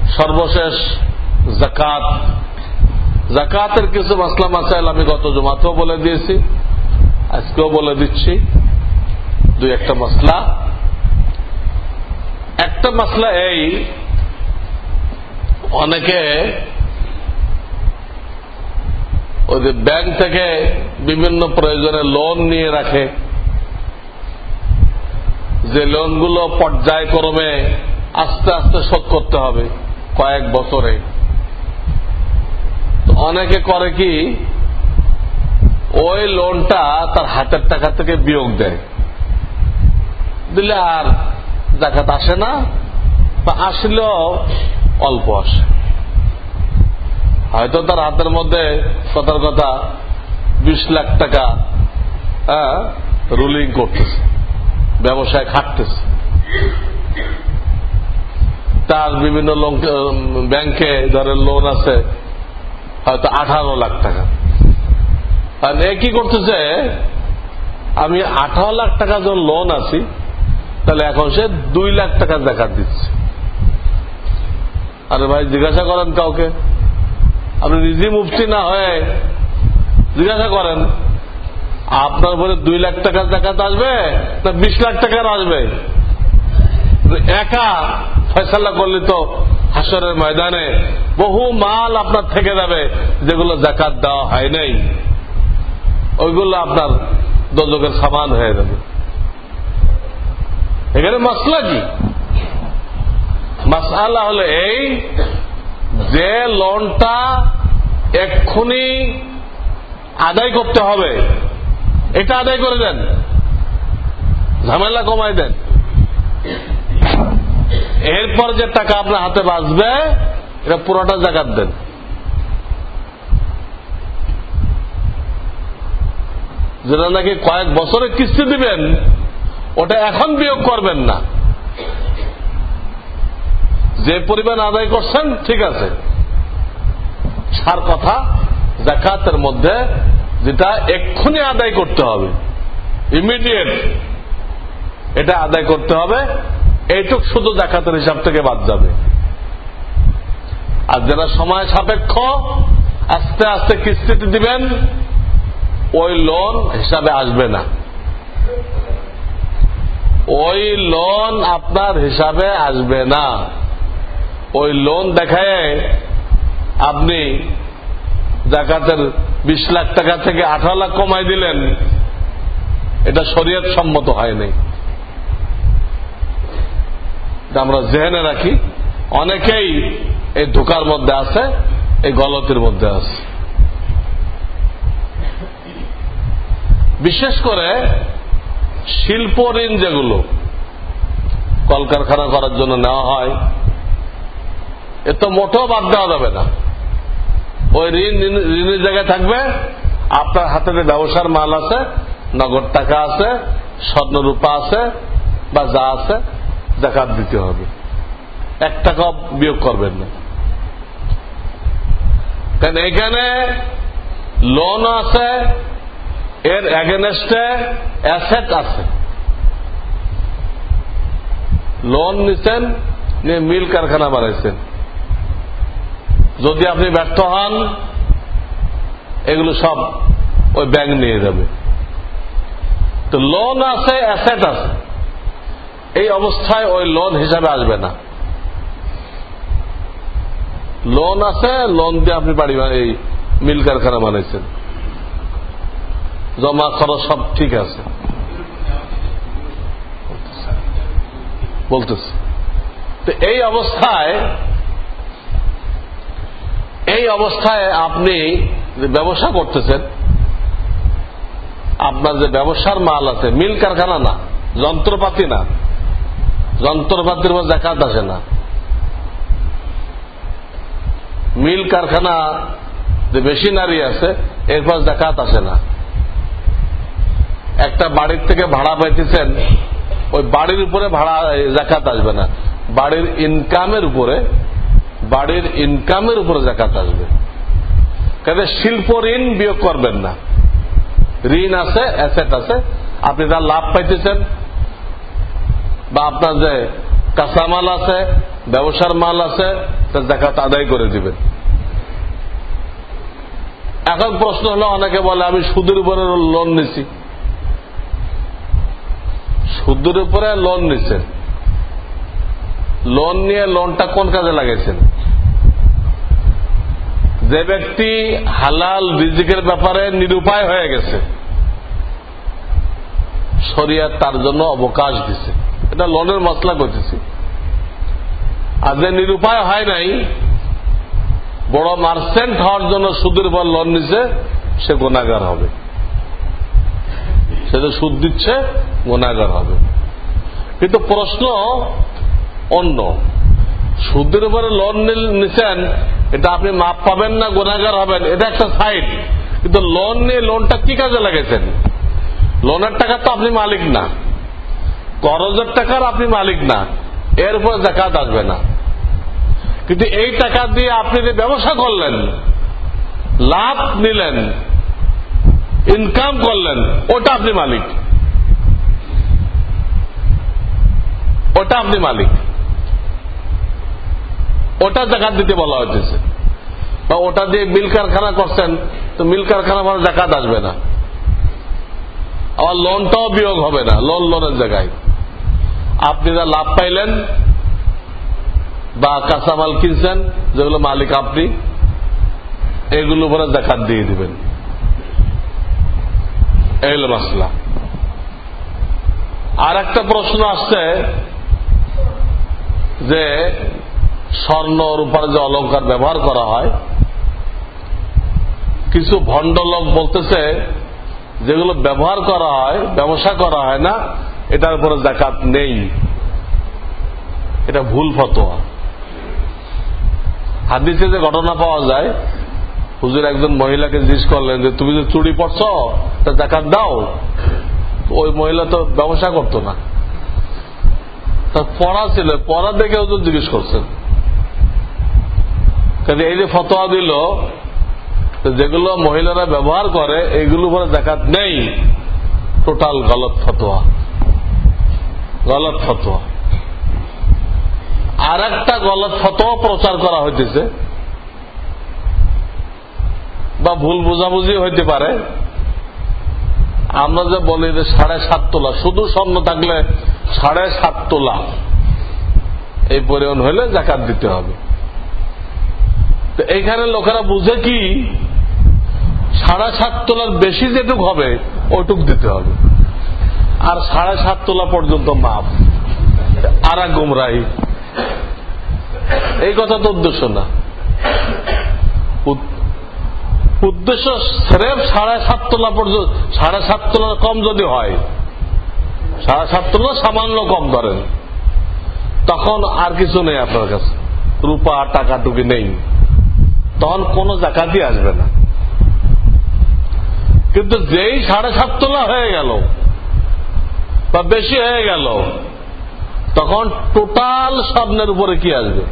S1: সর্বশেষ জাকাত জাকাতের কিছু মাসলা মাসাইল আমি গত জমাতেও বলে দিয়েছি। আজকেও বলে দিচ্ছি, দুই একটা মশলা একটা মশলা এই, অনেকে ওই যে ব্যাংক থেকে বিভিন্ন প্রয়োজনে লোন নিয়ে রাখে। যে লোনগুলো পর্যায়ক্রমে আস্তে আস্তে শোধ করতে হবে কয়েক বছরে। অনেকে করে কি ওই লোনটা তার হাতের টাকা থেকে বিয়োগ দেয়। দিলে আর জাকাত আসে না বা আসলেও অল্প আসে। হয়তো তার হাতের মধ্যে কথার কথা বিশ লাখ টাকা হ্যাঁ, রুলিং করতেছে ব্যবসায় খাটতেছে। তার বিভিন্ন ব্যাংকে ধরেন লোন আছে হয়তো আঠারো লাখ টাকা। আর কি করতেছে? আমি আঠারো লাখ টাকা যখন লোন আছি, তাহলে এখন সে দুই লাখ টাকা দেখা দিচ্ছে। আরে ভাই, জিজ্ঞাসা করেন কাউকে। আপনি নিজে মুফতি না হয়ে জিজ্ঞাসা করেন, আপনার বলে দুই লাখ টাকার জাকাত আসবে না বিশ লাখ টাকার আসবে? একা ফয়সাল্লা করলে তো হাসরের ময়দানে বহু মাল আপনার থেকে যাবে, যেগুলো জাকাত দেওয়া হয় নাই। ওইগুলো আপনার দোজকের সামান হয়ে যাবে। এখানে মশলা কি? মাসালা হলো এই যে লোনটা এক্ষুনি আদায় করতে হবে। এটা আদায় করে দেন। ঝামেলা কমাই দেন। এরপর যে টাকা আপনার হাতে বাঁচবে, এটা পুরোটা জাগাত দেন। যেটা নাকি কয়েক বছরে কিস্তি দিবেন, ওটা এখন বিয়োগ করবেন না। যে পরিমাণ আদায় করছেন, ঠিক আছে। সার কথা, জাকাতের মধ্যে যেটা এক্ষুনি আদায় করতে হবে, ইমিডিয়েট এটা আদায় করতে হবে, এইটুক শুধু জাকাতের হিসাব থেকে বাদ যাবে। আর যারা সময় সাপেক্ষ, আস্তে আস্তে কিস্তিতে দিবেন ওই লোন হিসাবে আসবে না। ওই লোন আপনার হিসাবে আসবে না। ওই লোন দেখায় আপনি জাকাতের বিশ লাখ টাকা থেকে আঠারো লাখ কমাই দিলেন। এটা শরীয়ত সম্মত হয়নি। আমরা জেহেনে রাখি। অনেকেই এই ধোকার মধ্যে আছে, এই গলতির মধ্যে আছে। বিশেষ করে শিল্প ঋণ যেগুলো কলকারখানা করার জন্য নেওয়া হয়, এ তো মোটেও বাদ দেওয়া যাবে না। ওই ঋণ ঋণের জায়গায় থাকবে, আপনার হাতে যে ব্যবসার মাল আছে, নগদ টাকা আছে, স্বর্ণরূপা আছে, বা যা আছে, জাকাত দিতে হবে। এক টাকা বিয়োগ করবেন না। কারণ এখানে লোন আছে এর এগেনস্টে অ্যাসেট আছে। লোন নিছেন, নিয়ে মিল কারখানা বানাইছেন। যদি আপনি ব্যর্থ হন, এগুলো সব ওই ব্যাংক নিয়ে যাবে। তো লোন আছে অ্যাসেট আছে। এই অবস্থায় ওই লোন হিসাবে আসবে না। লোন আছে লোন দিয়ে আপনি বাড়ি এই মিল কারখানা বানাইছেন। জমা খরচ সব ঠিক আছে। বলতেছে। তো এই অবস্থায় এই অবস্থায় আপনি যে ব্যবসা করতেছেন, আপনার যে ব্যবসার মাল আছে, মিল কারখানা না, যন্ত্রপাতি না, যন্ত্রপাতির মধ্যে জাকাত আসে না। মিল কারখানা যে মেশিনারি আছে, এর এরপর জাকাত আসে না। একটা বাড়ির থেকে ভাড়া পাইতেছেন ওই বাড়ির উপরে ভাড়া জাকাত আসবে না। বাড়ির ইনকামের উপরে, বাড়ির ইনকামের উপরে জাকাত আসবে। কাজে শিল্প ঋণ বিয়োগ করবেন না। ঋণ আছে অ্যাসেট আছে, আপনি তার লাভ পাইতেছেন, বা আপনার যে কাঁচামাল আছে, ব্যবসার মাল আছে তার জাকাত আদায় করে দিবেন। এখন প্রশ্ন হলো, অনেকে বলে, আমি সুদের উপরে লোন নিছি। সুদের উপরে লোন নিছেন। লোন নিয়ে লোনটা কোন কাজে লাগাইছেন? যে ব্যক্তি হালাল রিজিকের ব্যাপারে নিরুপায় হয়ে গেছে শরিয়াত তার জন্য অবকাশ দিছে। এটা লোনের মশলা করতেছি। আর যে নিরুপায় হয় নাই, বড় মার্সেন্ট হওয়ার জন্য সুদের উপর লোন নিছে, সে গোনাগার হবে। সে যে সুদ দিচ্ছে গোনাগার হবে। কিন্তু প্রশ্ন অন্য। সুদের উপরে লোন নিছেন, এটা আপনি মাপ পাবেন না গোনাগার হবেন, এটা একটা সাইড কিন্তু লোন নিয়ে লোনটা কি কাজে লাগাইছেন? লোনের টাকা তো আপনি মালিক না। করজের টাকার আপনি মালিক না। এর উপরে জাকাত আসবে না। কিন্তু এই টাকা দিয়ে আপনি যে ব্যবসা করলেন, লাভ নিলেন ইনকাম করলেন, ওটা আপনি মালিক। ওটা আপনি মালিক। ওটা জাকাত দিতে বলা হয়েছে বা ওটা দিয়ে মিল কারখানা করছেন, তো মিল কারখানা মানে জাকাত আসবে না। আবার লোনটাও বিয়োগ হবে না লোন লোনের জায়গায়। আপনি যা লাভ পাইলেন বা কাঁচামাল কিনছেন, যেগুলো মালিক আপনি এগুলো উপরে জাকাত দিয়ে দিবেন। এই হল মাসলা। আর একটা প্রশ্ন আসছে যে স্বর্ণ রূপার যে অলঙ্কার ব্যবহার করা হয়, কিছু ভণ্ড লোক বলতেছে যেগুলো ব্যবহার করা হয়, ব্যবসা করা হয় না, এটার উপরে জাকাত নেই। এটা ভুল ফতোয়া। হাদিসে যে ঘটনা পাওয়া যায় হুজুর একজন মহিলাকে জিজ্ঞেস করলেন যে, তুমি যে চুড়ি পড়ছ তা জাকাত দাও? ওই মহিলা তো ব্যবসা করতো না। তার পড়া ছিল, পড়া দেখে হুজুর জিজ্ঞেস করছেন। কাজে এই যে ফতোয়া দিল যেগুলো মহিলারা ব্যবহার করে এইগুলো উপরে জাকাত নেই। টোটাল গলত ফতোয়া। গলত ফতোয়া। আর একটা গলত ফতোয়া প্রচার করা হইতেছে। বা ভুল বুঝাবুঝি হইতে পারে। আমরা যে বলি যে সাড়ে সাত তোলা, শুধু স্বর্ণ থাকলে সাড়ে সাত তোলা। এই পরিমাণ হলে জাকাত দিতে হবে। তো এইখানে লোকেরা বুঝে কি, সাড়ে সাত তোলার বেশি যেটুক হবে ওইটুক দিতে হবে। আর সাড়ে সাত তোলা পর্যন্ত মাপ আর এক গুমরাহি। এই কথা তো উদ্দেশ্য না। উদ্দেশ্য স্রেফ সাড়ে সাত তোলা পর্যন্ত, সাড়ে সাত তোলার কম যদি হয়, সাড়ে সাত তোলা সামান্য কম ধরেন, তখন আর কিছু নেই আপনার কাছে। রূপা টাকা টুকি নেই। তখন কোন জাকাতই আসবে না। কিন্তু যেই সাড়ে সাত তোলা হয়ে গেল, বা বেশি হয়ে গেল, তখন টোটাল স্বর্ণের উপরে কি আসবে?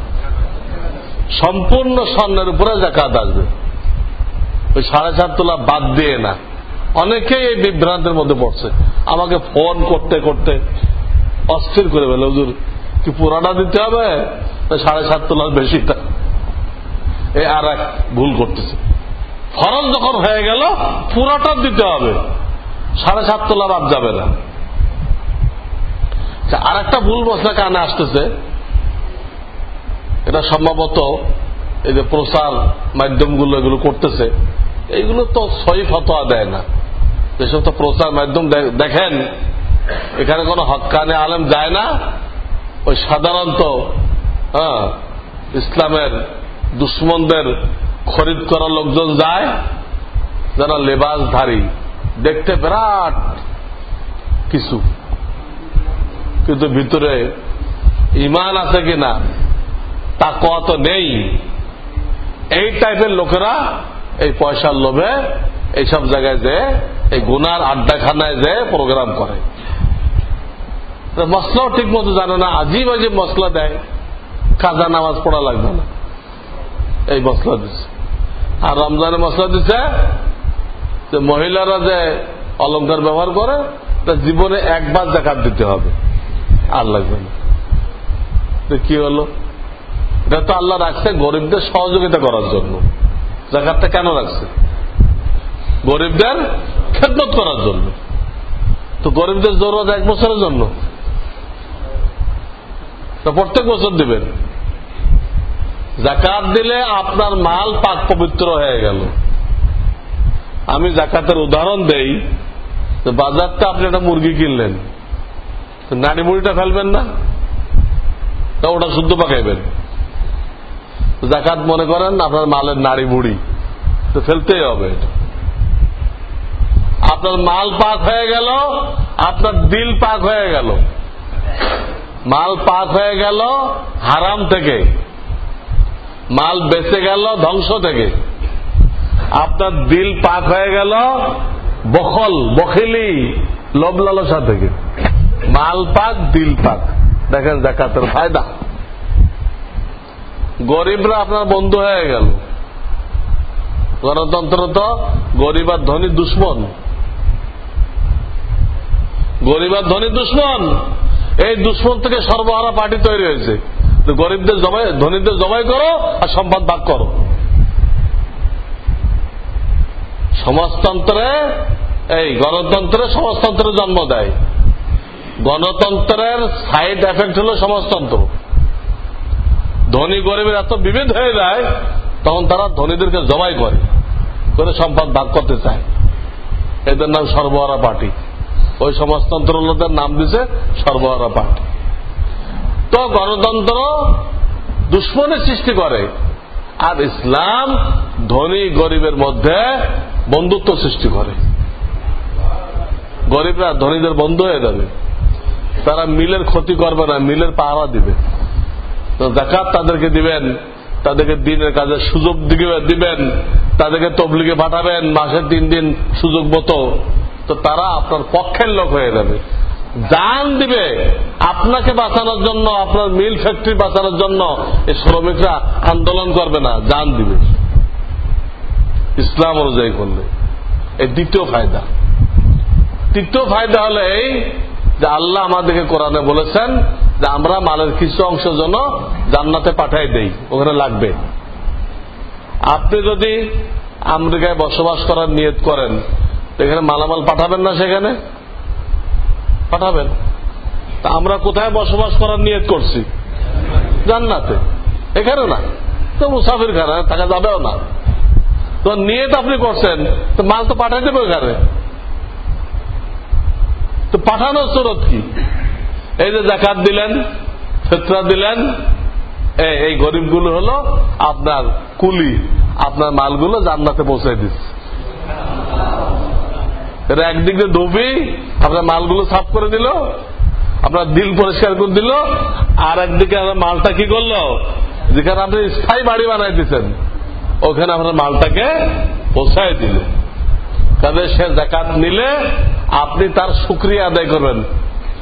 S1: সম্পূর্ণ স্বর্ণের উপরে জাকাত আসবে। ওই সাড়ে সাত তোলা বাদ দিয়ে না। অনেকেই এই বিভ্রান্তের মধ্যে পড়ছে। আমাকে ফোন করতে করতে অস্থির করে ফেলে হুজুর কি পুরাটা দিতে হবে? সাড়ে সাত তোলার বেশিটা। এই আর এক ভুল করতেছে। ফরজ যখন হয়ে গেল পুরাটা দিতে হবে। সাড়ে সাত তোলা বাদ যাবে না। আচ্ছা, আর একটা ভুল মশলা কানে আসতেছে। এটা সম্ভবত এই যে প্রচার মাধ্যমগুলো এগুলো করতেছে। এইগুলো তো সহি ফতোয়া দেয় না। যে সমস্ত প্রচার মাধ্যম দেখেন, এখানে কোনো হকানে আলেম যায় না। ওই সাধারণত হ্যাঁ ইসলামের দুশ্মনদের খরিদ করা লোকজন যায়, যারা লেবাসধারী। দেখতে বিরাট কিছু। কিন্তু ভিতরে ইমান আছে কিনা তা কত নেই। এই টাইপের লোকেরা এই পয়সার লোভে এইসব জায়গায় যে এই গুনার আড্ডাখানায় যে প্রোগ্রাম করে। মশলাও ঠিক মতো জানে না, আজিব আজিব মশলা দেয়। কাজা নামাজ পড়া লাগবে না। এই মশলা দিচ্ছে আর রমজানের মশলা দিচ্ছে যে মহিলারা যে অলঙ্কার ব্যবহার করে, তা জীবনে একবার জাকাত দিতে হবে। আর লাগবে না। কি হলো? এটা তো আল্লাহ রাখছে গরিবদের সহযোগিতা করার জন্য। জাকাতটা কেন রাখছে? গরিবদের খেদমত করার জন্য। তো গরিবদের জরুরত এক বছরের জন্য। প্রত্যেক বছর দিবেন। জাকাত দিলে আপনার মাল পাক পবিত্র হয়ে গেল। আমি জাকাতের উদাহরণ দেই বাজারটা আপনি একটা মুরগি কিনলেন। নাড়ি মুড়িটা ফেলবেন না? ওটা শুদ্ধ পাকাইবেন। জাকাত মনে করেন আপনার মালের নাড়ি বুড়ি তো ফেলতেই হবে আপনার মাল পাক হয়ে গেল, আপনার দিল পাক হয়ে গেল। মাল পাক হয়ে গেল হারাম থেকে। মাল বেঁচে গেল ধ্বংস থেকে। আপনার দিল পাক হয়ে গেল বখল, বখিলি, লোভ লালসা থেকে। মাল পাক, দিল পাক। দেখেন জাকাতের ফায়দা। গরিবরা আপনার বন্ধু হয়ে গেল। গণতন্ত্র তো গরিব আর ধনী দুশ্মন। গরিব আর ধনী দুশ্মন। এই দুশ্মন থেকে সর্বহারা পার্টি তৈরি হয়েছে। গরিবদের জবাই, ধনীদের জবাই করো আর সম্পদ ভাগ করো। সমাজতন্ত্রে, এই গণতন্ত্রে সমাজতন্ত্রের জন্ম দেয়। গণতন্ত্রের সাইড এফেক্ট হল সমাজতন্ত্র। ধনী গরিবের এত বিভেদ হয়ে যায়, তখন তারা ধনীদেরকে জবাই করে করে সম্পদ ভাগ করতে চায়। এদের নাম সর্বহারা পার্টি। ওই সমাজতন্ত্র লোকদের নাম দিছে সর্বহারা পার্টি। তো গণতন্ত্র দুশ্মনের সৃষ্টি করে, আর ইসলাম ধনী গরিবের মধ্যে বন্ধুত্ব সৃষ্টি করে। গরিবরা ধনীদের বন্ধু হয়ে যাবে। তারা মিলের ক্ষতি করবে না, মিলের পাহারা দিবে। জাকাত তাদেরকে দিবেন, তাদেরকে দিনের কাজে সুযোগ দিবেন, তাদেরকে তবলিগে পাঠাবেন, মাসে তিন দিন সুযোগ মতো। তো তারা আপনার পক্ষের লোক হয়ে যাবে। জান দিবে আপনাকে বাঁচানোর জন্য, আপনার মিল ফ্যাক্টরি বাঁচানোর জন্য। এই শ্রমিকরা আন্দোলন করবে না জান দিবে। ইসলাম অনুযায়ী করলে। এই দ্বিতীয় ফায়দা। তৃতীয় ফায়দা হলে এই যে আল্লাহ আমাদেরকে কোরআনে বলেছেন যে আমরা মালের কিছু অংশ জন্য জান্নাতে পাঠাই দেই, ওখানে লাগবে। আপনি যদি আমেরিকায় বসবাস করার নিয়ত করেন এখানে মালামাল পাঠাবেন না সেখানে? পাঠাবেন। তা আমরা কোথায় বসবাস করার নিয়ত করছি? জান্নাতে। এখানে না। তো মুসাফির খানা, থাকা যাবেও না। তো নিয়ত আপনি করছেন, তো মাল তো পাঠাই দেবে ওখানে। তো পাঠানোর সুরত কি? এই যে জাকাত দিলেন, ফেতরা দিলেন এই গরিবগুলো হলো আপনার কুলি, আপনার মালগুলো জান্নাতে পৌঁছে দিচ্ছে। এটা একদিক দিয়ে ধুবি, আপনার মালগুলো সাফ করে দিল, আপনার দিল পরিষ্কার করে দিল, আর একদিকে আপনার মালটা কি করল? যেখানে আপনি স্থায়ী বাড়ি বানাই দিচ্ছেন ওখানে আপনার মালটাকে পৌঁছায় দিল। কাজে সে জাকাত নিলে আপনি তার সুক্রিয়া আদায় করবেন।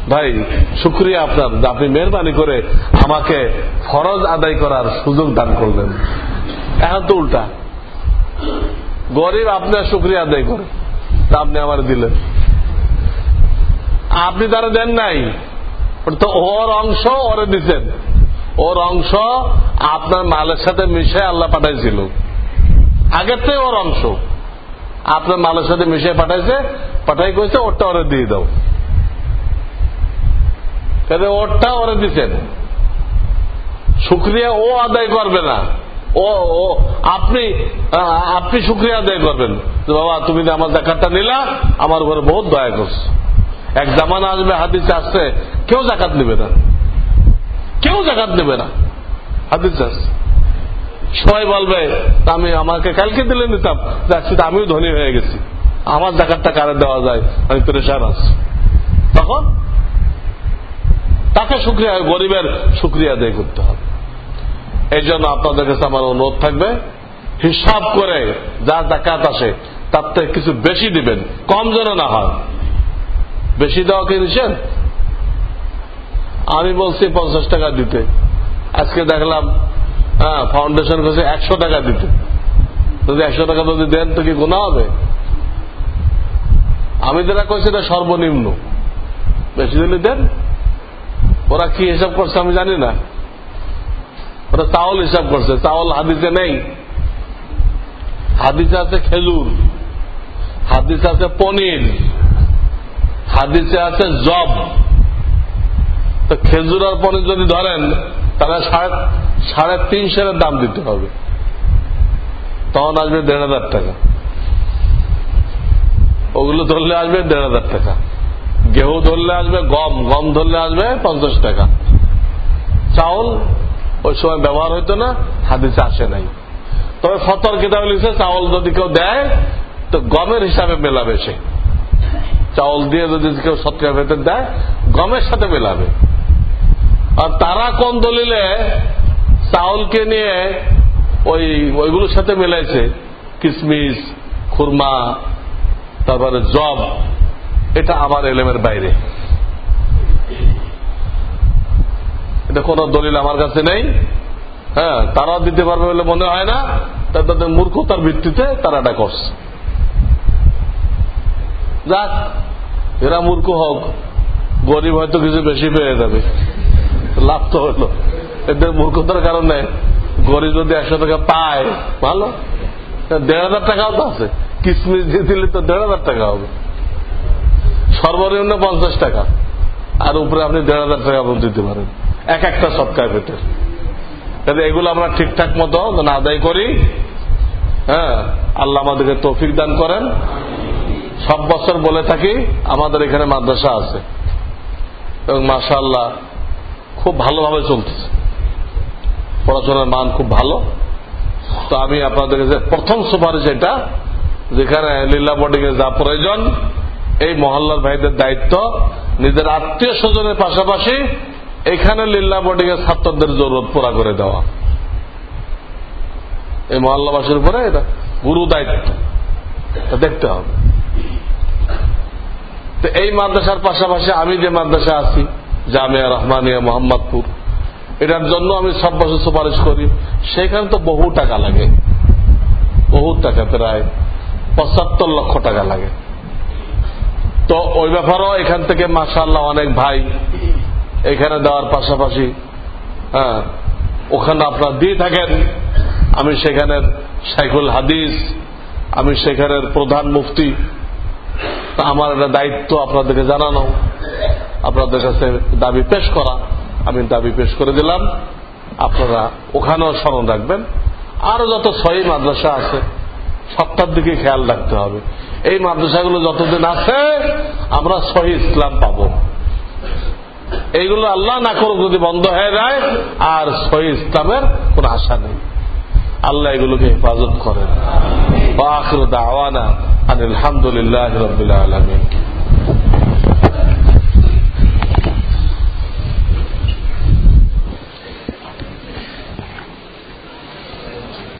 S1: ভাই, শুক্রিয়া আপনার। আপনি মেহরবানি করে আমাকে ফরজ আদায় করার সুযোগ দান করলেন এখন তো উল্টা। গরিব আপনার শুক্রিয়া আদায় করে। তা আপনি আমার দিলেন। আপনি তারা দেন নাই। তো ওর অংশ ওরে দিচ্ছেন ওর অংশ আপনার মালের সাথে মিশে আল্লাহ পাঠাইছিল। আগের থেকে ওর অংশ। আপনার মালের সাথে মিশে পাঠাইছে, পাঠাই কইছে, ওরটা ওরে দিয়ে দাও। তাহলে ওরটা ওরে দিচ্ছেন শুক্রিয়া ও আদায় করবে না। ও ও, আপনি আপনি শুক্রিয়া আদায় করবেন। বাবা, তুমি আমার জাকাতটা নিলা, আমার উপরে বহুত দয়া করছ। এক জামানা আসবে, হাদিস আসছে, কেউ জাকাত নেবে না। কেউ জাকাত নেবে না। হাদিস আসছে। সবাই বলবে আমি আমাকে কালকে দিলে নিতাম। যাচ্ছি তো আমিও ধনী হয়ে গেছি। আমার জাকাতটা কারে দেওয়া যায়? আমি প্রেশার আছি। তখন তাকে সুক্রিয়া গরিবের সুক্রিয়া আদায় করতে হবে। এই জন্য আপনাদের কাছে আমার অনুরোধ থাকবে, হিসাব করে যা জাকাত আসে, তার থেকে কিছু বেশি দিবেন। কম যেন না হয়। বেশি দেওয়া কি নিষেধ? আমি বলছি পঞ্চাশ টাকা দিতে। আজকে দেখলাম হ্যাঁ ফাউন্ডেশন কাছে একশো টাকা দিতে। যদি একশো টাকা যদি দেন তো কি গুণা হবে? আমি যেটা কইছি এটা সর্বনিম্ন। বেশি দিলে দেন। ওরা কি হিসাব করছে আমি জানি না। ওরা চাউল হিসাব করছে। চাউল হাদিসে নেই। হাদিসে আছে খেজুর। হাদিসে আছে পনির। হাদিসে আছে জব। তো খেজুর আর পনির যদি ধরেন, তাহলে সাড়ে সাড়ে তিনশোর দাম দিতে হবে। তখন আসবে দেড় হাজার টাকা। ওগুলো ধরলে আসবে দেড় হাজার টাকা। গেহু ধরলে আসবে গম গম ধরলে আসবে পঞ্চাশ টাকা। চাউল ওই সময় ব্যবহার হইতো না, হাদিসে আসে নাই। তবে ফতর কিতাব লিখছে, চাউল যদি কেউ দেয়, তো গমের হিসাবে মেলাবে সে। চাউল দিয়ে যদি কেউ সৎকার ভেতর দেয়, গমের সাথে মেলাবে। আর তারা কোন দলিলে চাউলকে নিয়ে ওই, ওইগুলোর সাথে মেলাইছে। কিসমিস, খুরমা, তারপরে জব। এটা আমার এলেমের বাইরে। এটা কোন দলিল আমার কাছে নেই। হ্যাঁ তারাও দিতে পারবে বলে মনে হয় না। তা তাদের মূর্খতার ভিত্তিতে তারা এটা করছে। যাক, এরা মূর্খ হোক, গরিব হয়তো কিছু বেশি পেয়ে যাবে। লাভ তো হলো। এদের মূর্খতার কারণে গরিব যদি একশো টাকা পায়, ভালো? দেড় হাজার টাকাও তো আছে। কিসমিস দিয়ে দিলে তো দেড় হাজার টাকা হবে। সর্বনিম্ন পঞ্চাশ টাকা। আর উপরে আপনি দেড় হাজার টাকা পর্যন্ত দিতে পারেন। এক একটা সৎকার পেতে তাহলে এগুলো আমরা ঠিকঠাক মতো যেন আদায় করি। হ্যাঁ আল্লাহ আমাদেরকে তৌফিক দান করেন। সব বছর বলে থাকি, আমাদের এখানে মাদ্রাসা আছে। এবং মাসা আল্লাহ খুব ভালোভাবে চলতেছে। পড়াশোনার মান খুব ভালো। তো আমি আপনাদের কাছে প্রথম সুপারিশ এটা, যেখানে লীলা বোর্ডিং এ যা প্রয়োজন, এই মহল্লার ভাইদের দায়িত্ব, নিজের আত্মীয় স্বজনের পাশাপাশি এখানে লীলা বোর্ডিং এর ছাত্রদের জরুরত পুরা করে দেওয়া। এই মহল্লাবাসীর উপরে এটা গুরু দায়িত্ব। দেখতে হবে। তো এই মাদ্রাসার পাশাপাশি আমি যে মাদ্রাসা আছি, জামিয়া রহমানিয়া মোহাম্মদপুর। এটার জন্য আমি সব বছর সুপারিশ করি। সেখানে তো বহু টাকা লাগে। বহু টাকা, প্রায় পঁচাত্তর লক্ষ টাকা লাগে। তো ওই ব্যাপারেও এখান থেকে মাসাল্লাহ অনেক ভাই এখানে দেওয়ার পাশাপাশি হ্যাঁ ওখানে আপনার দিয়ে থাকেন। আমি সেখানের শাইখুল হাদিস, আমি সেখানের প্রধান মুফতি। তা আমার একটা দায়িত্ব আপনাদেরকে জানানো। আপনাদের কাছে দাবি পেশ করা। আমি দাবি পেশ করে দিলাম। আপনারা ওখানেও স্মরণ রাখবেন। আরও যত ছয়ই মাদ্রাসা আছে সপ্তাহ দিকে খেয়াল রাখতে হবে। এই মাদ্রাসাগুলো যতদিন আছে, আমরা সহি ইসলাম পাব। এইগুলো আল্লাহ না করুক যদি বন্ধ হয়ে যায়, আর সহি ইসলামের কোন আশা নেই। আল্লাহ এগুলোকে হেফাজত করেন। আখর দাওয়ানা আলহামদুলিল্লাহ রবিল আলমিন।